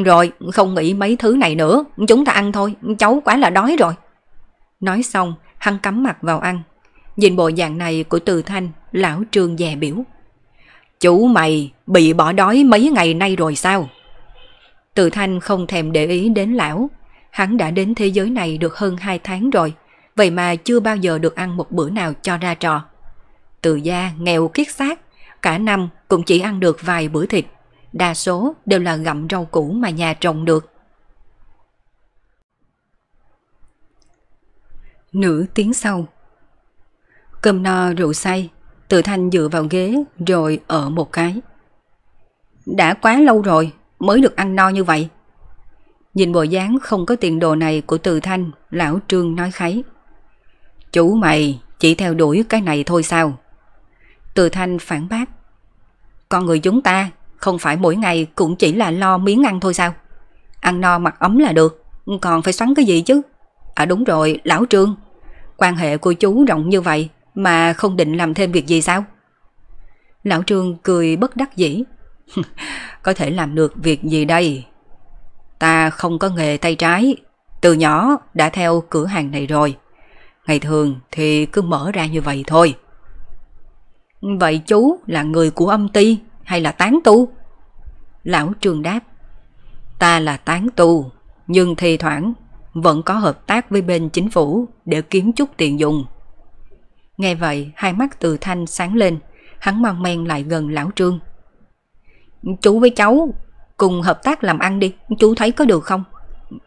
Rồi, không nghĩ mấy thứ này nữa, chúng ta ăn thôi, cháu quá là đói rồi. Nói xong, hắn cắm mặt vào ăn. Nhìn bộ dạng này của Từ Thanh, lão trương dè biểu. Chú mày bị bỏ đói mấy ngày nay rồi sao? Từ Thanh không thèm để ý đến lão. Hắn đã đến thế giới này được hơn 2 tháng rồi, vậy mà chưa bao giờ được ăn một bữa nào cho ra trò. Từ gia nghèo kiết xác, cả năm cũng chỉ ăn được vài bữa thịt, đa số đều là gặm rau củ mà nhà trồng được. Nửa tiếng sau Cơm no rượu say, Từ Thanh dựa vào ghế rồi ở một cái. Đã quá lâu rồi, mới được ăn no như vậy. Nhìn bộ dáng không có tiền đồ này của Từ Thanh, lão Trương nói kháy. Chú mày chỉ theo đuổi cái này thôi sao? Từ Thanh phản bác. Con người chúng ta không phải mỗi ngày cũng chỉ là lo miếng ăn thôi sao? Ăn no mặc ấm là được, còn phải xoắn cái gì chứ? À đúng rồi, lão Trương, quan hệ của chú rộng như vậy mà không định làm thêm việc gì sao? Lão Trương cười bất đắc dĩ. có thể làm được việc gì đây? Ta không có nghề tay trái, từ nhỏ đã theo cửa hàng này rồi. Ngày thường thì cứ mở ra như vậy thôi. Vậy chú là người của âm ty hay là tán tu? Lão Trương đáp. Ta là tán tu, nhưng thi thoảng vẫn có hợp tác với bên chính phủ để kiếm chút tiền dùng. Nghe vậy, hai mắt từ thanh sáng lên, hắn mang men lại gần lão Trương. Chú với cháu cùng hợp tác làm ăn đi, chú thấy có được không?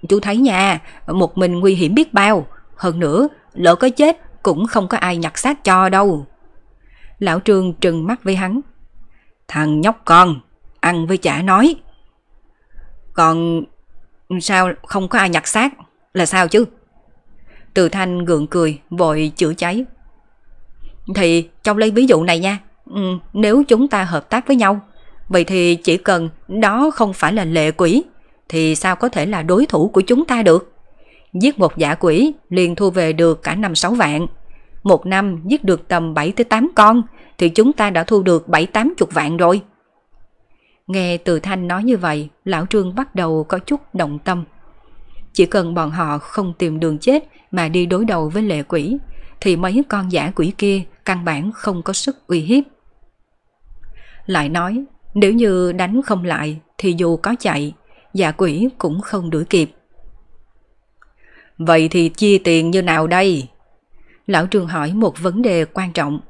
Chú thấy nha, một mình nguy hiểm biết bao, hơn nữa, lỡ có chết cũng không có ai nhặt xác cho đâu. Lão Trương trừng mắt với hắn. Thằng nhóc con, ăn với chả nói. Còn sao không có ai nhặt xác? Là sao chứ? Từ thanh gượng cười, vội chữa cháy. Thì trong lấy ví dụ này nha, ừ, nếu chúng ta hợp tác với nhau, vậy thì chỉ cần đó không phải là lệ quỷ, thì sao có thể là đối thủ của chúng ta được? Giết một giả quỷ liền thu về được cả năm sáu vạn. Một năm giết được tầm 7 tới 8 con thì chúng ta đã thu được 7 80 vạn rồi. Nghe Từ Thanh nói như vậy, Lão Trương bắt đầu có chút động tâm. Chỉ cần bọn họ không tìm đường chết mà đi đối đầu với lệ quỷ, thì mấy con giả quỷ kia căn bản không có sức uy hiếp. Lại nói, nếu như đánh không lại thì dù có chạy, dạ quỷ cũng không đuổi kịp. Vậy thì chia tiền như nào đây? Lão trường hỏi một vấn đề quan trọng.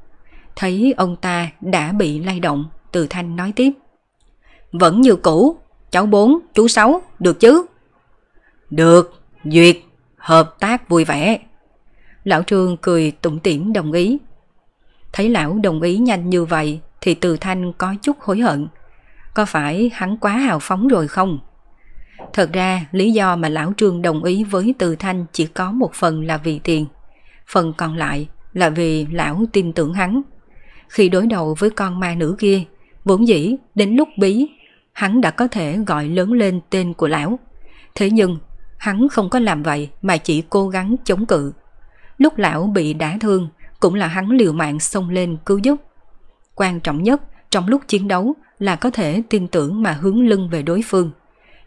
Thấy ông ta đã bị lay động, Từ Thanh nói tiếp. Vẫn như cũ, cháu bốn, chú sáu, được chứ? Được, duyệt, hợp tác vui vẻ. Lão Trương cười tủm tỉm đồng ý. Thấy lão đồng ý nhanh như vậy thì Từ Thanh có chút hối hận. Có phải hắn quá hào phóng rồi không? Thật ra lý do mà lão Trương đồng ý với Từ Thanh chỉ có một phần là vì tiền. Phần còn lại là vì lão tin tưởng hắn. Khi đối đầu với con ma nữ kia, vốn dĩ đến lúc bí, hắn đã có thể gọi lớn lên tên của lão. Thế nhưng, hắn không có làm vậy mà chỉ cố gắng chống cự. Lúc lão bị đá thương, cũng là hắn liều mạng xông lên cứu giúp. Quan trọng nhất trong lúc chiến đấu là có thể tin tưởng mà hướng lưng về đối phương.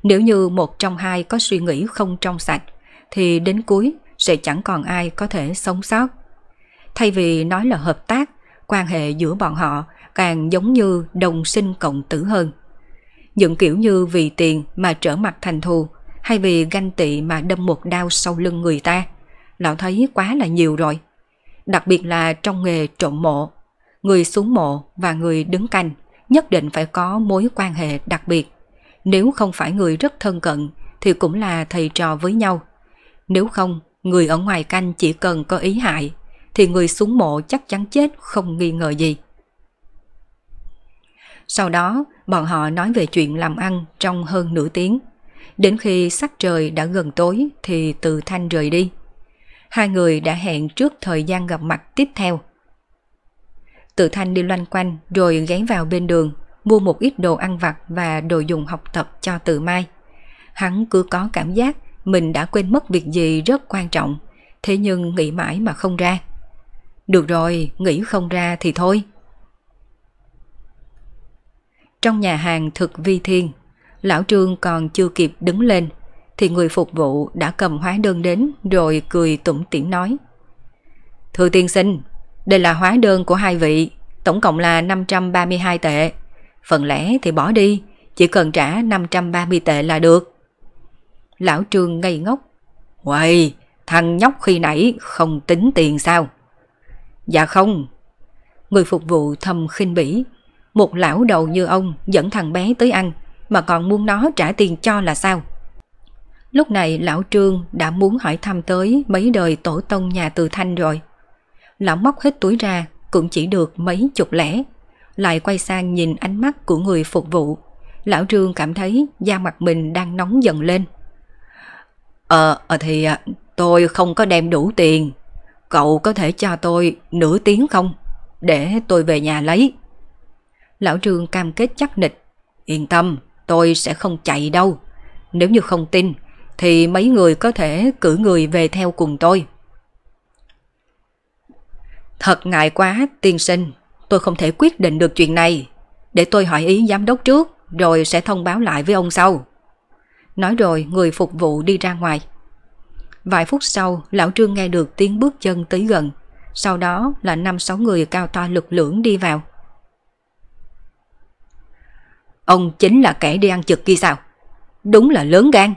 Nếu như một trong hai có suy nghĩ không trong sạch, thì đến cuối sẽ chẳng còn ai có thể sống sót. Thay vì nói là hợp tác, quan hệ giữa bọn họ càng giống như đồng sinh cộng tử hơn. Những kiểu như vì tiền mà trở mặt thành thù, hay vì ganh tị mà đâm một đao sau lưng người ta, lão thấy quá là nhiều rồi. Đặc biệt là trong nghề trộm mộ, người xuống mộ và người đứng canh nhất định phải có mối quan hệ đặc biệt. Nếu không phải người rất thân cận thì cũng là thầy trò với nhau. Nếu không, người ở ngoài canh chỉ cần có ý hại thì người xuống mộ chắc chắn chết không nghi ngờ gì. Sau đó, bọn họ nói về chuyện làm ăn trong hơn nửa tiếng. Đến khi sắc trời đã gần tối thì từ thanh rời đi. Hai người đã hẹn trước thời gian gặp mặt tiếp theo. Tự thanh đi loanh quanh rồi ghé vào bên đường, mua một ít đồ ăn vặt và đồ dùng học tập cho từ mai. Hắn cứ có cảm giác mình đã quên mất việc gì rất quan trọng, thế nhưng nghĩ mãi mà không ra. Được rồi, nghĩ không ra thì thôi. Trong nhà hàng thực vi thiên, lão trương còn chưa kịp đứng lên, thì người phục vụ đã cầm hóa đơn đến rồi cười tủm tỉm nói. Thưa tiên sinh, đây là hóa đơn của hai vị, tổng cộng là 532 tệ. Phần lẻ thì bỏ đi, chỉ cần trả 530 tệ là được. Lão Trương ngây ngốc. Uầy, thằng nhóc khi nãy không tính tiền sao? Dạ không. Người phục vụ thầm khinh bỉ. Một lão đầu như ông dẫn thằng bé tới ăn mà còn muốn nó trả tiền cho là sao? Lúc này lão Trương đã muốn hỏi thăm tới mấy đời tổ tông nhà từ Thanh rồi. Lão móc hết túi ra cũng chỉ được mấy chục lẻ. Lại quay sang nhìn ánh mắt của người phục vụ. Lão Trương cảm thấy da mặt mình đang nóng dần lên. Ờ, ờ thì à, tôi không có đem đủ tiền. Cậu có thể cho tôi nửa tiếng không? Để tôi về nhà lấy. Lão Trương cam kết chắc nịch. Yên tâm, tôi sẽ không chạy đâu. Nếu như không tin, thì mấy người có thể cử người về theo cùng tôi. Thật ngại quá, tiên sinh. Tôi không thể quyết định được chuyện này. Để tôi hỏi ý giám đốc trước, rồi sẽ thông báo lại với ông sau. Nói rồi người phục vụ đi ra ngoài. Vài phút sau, lão Trương nghe được tiếng bước chân tới gần. Sau đó là năm sáu người cao to lực lưỡng đi vào. Ông chính là kẻ đi ăn trực kia sao? Đúng là lớn gan.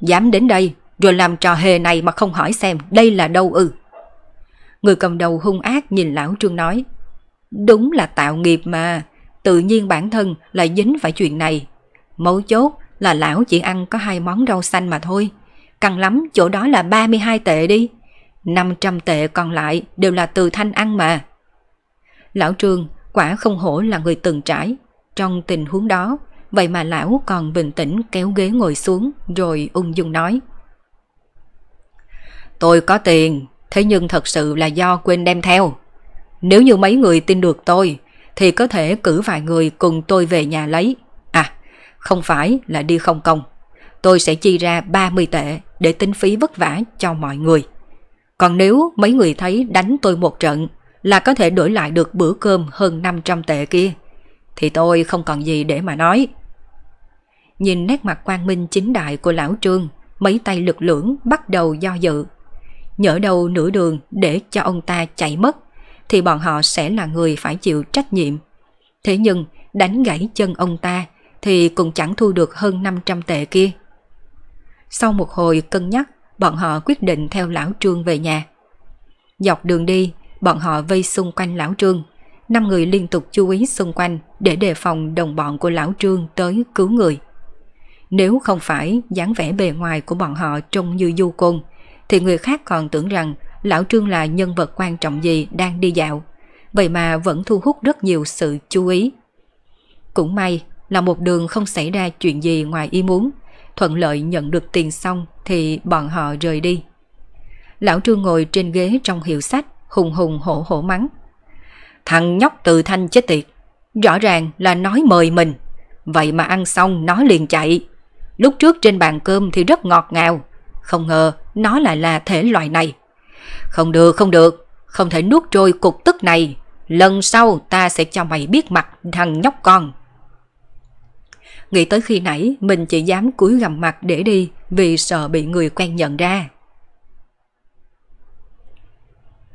Dám đến đây rồi làm trò hề này mà không hỏi xem đây là đâu ư. Người cầm đầu hung ác nhìn lão Trương nói. Đúng là tạo nghiệp mà, tự nhiên bản thân lại dính phải chuyện này. Mấu chốt là lão chỉ ăn có hai món rau xanh mà thôi. Căng lắm chỗ đó là 32 tệ đi. 500 tệ còn lại đều là từ thanh ăn mà. Lão Trương quả không hổ là người từng trải. Trong tình huống đó, vậy mà lão còn bình tĩnh kéo ghế ngồi xuống rồi ung dung nói. Tôi có tiền, thế nhưng thật sự là do quên đem theo. Nếu như mấy người tin được tôi, thì có thể cử vài người cùng tôi về nhà lấy. À, không phải là đi không công. Tôi sẽ chi ra 30 tệ để tính phí vất vả cho mọi người. Còn nếu mấy người thấy đánh tôi một trận là có thể đổi lại được bữa cơm hơn 500 tệ kia, thì tôi không còn gì để mà nói. Nhìn nét mặt quang minh chính đại của lão trương, mấy tay lực lưỡng bắt đầu do dự. Nhỡ đầu nửa đường để cho ông ta chạy mất, thì bọn họ sẽ là người phải chịu trách nhiệm. Thế nhưng đánh gãy chân ông ta thì cũng chẳng thu được hơn 500 tệ kia. Sau một hồi cân nhắc, bọn họ quyết định theo lão trương về nhà. Dọc đường đi, bọn họ vây xung quanh lão trương. Năm người liên tục chú ý xung quanh để đề phòng đồng bọn của lão trương tới cứu người. Nếu không phải dáng vẻ bề ngoài của bọn họ trông như du côn, thì người khác còn tưởng rằng lão trương là nhân vật quan trọng gì đang đi dạo. Vậy mà vẫn thu hút rất nhiều sự chú ý. Cũng may là một đường không xảy ra chuyện gì ngoài ý muốn, thuận lợi nhận được tiền xong thì bọn họ rời đi. Lão Trương ngồi trên ghế trong hiệu sách, hùng hùng hổ hổ mắng. Thằng nhóc từ thanh chết tiệt, rõ ràng là nói mời mình, vậy mà ăn xong nó liền chạy. Lúc trước trên bàn cơm thì rất ngọt ngào, không ngờ nó lại là thể loại này. Không được, không được, không thể nuốt trôi cục tức này. Lần sau ta sẽ cho mày biết mặt thằng nhóc con. Nghĩ tới khi nãy mình chỉ dám cúi gầm mặt để đi vì sợ bị người quen nhận ra.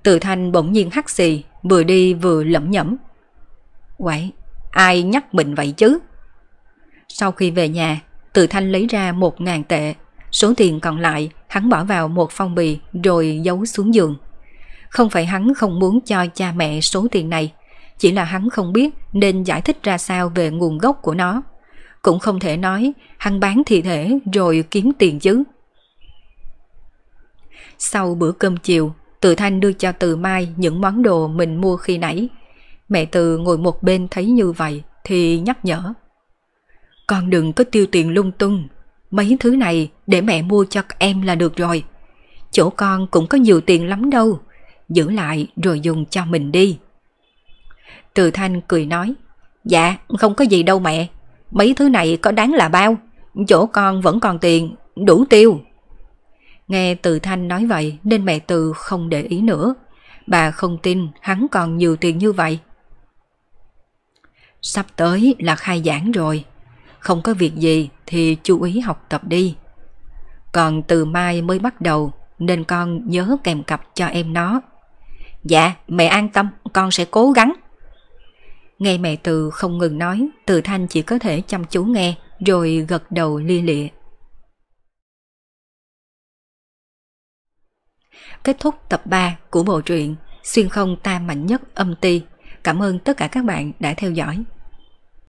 Từ thanh bỗng nhiên hắt xì, vừa đi vừa lẩm nhẩm. Quậy, ai nhắc mình vậy chứ? Sau khi về nhà, từ thanh lấy ra một ngàn tệ, số tiền còn lại hắn bỏ vào một phong bì rồi giấu xuống giường. Không phải hắn không muốn cho cha mẹ số tiền này, chỉ là hắn không biết nên giải thích ra sao về nguồn gốc của nó. Cũng không thể nói hắn bán thi thể rồi kiếm tiền chứ. Sau bữa cơm chiều, Từ Thanh đưa cho Từ Mai những món đồ mình mua khi nãy. Mẹ Từ ngồi một bên thấy như vậy thì nhắc nhở. Con đừng có tiêu tiền lung tung. Mấy thứ này để mẹ mua cho em là được rồi. Chỗ con cũng có nhiều tiền lắm đâu. Giữ lại rồi dùng cho mình đi. Từ Thanh cười nói. Dạ, không có gì đâu mẹ. Mấy thứ này có đáng là bao Chỗ con vẫn còn tiền Đủ tiêu Nghe từ Thanh nói vậy Nên mẹ từ không để ý nữa Bà không tin hắn còn nhiều tiền như vậy Sắp tới là khai giảng rồi Không có việc gì thì chú ý học tập đi Còn từ mai mới bắt đầu Nên con nhớ kèm cặp cho em nó Dạ mẹ an tâm Con sẽ cố gắng Nghe mẹ Từ không ngừng nói, Từ Thanh chỉ có thể chăm chú nghe, rồi gật đầu lia lịa. Kết thúc tập 3 của bộ truyện Xuyên không ta mạnh nhất âm ti. Cảm ơn tất cả các bạn đã theo dõi.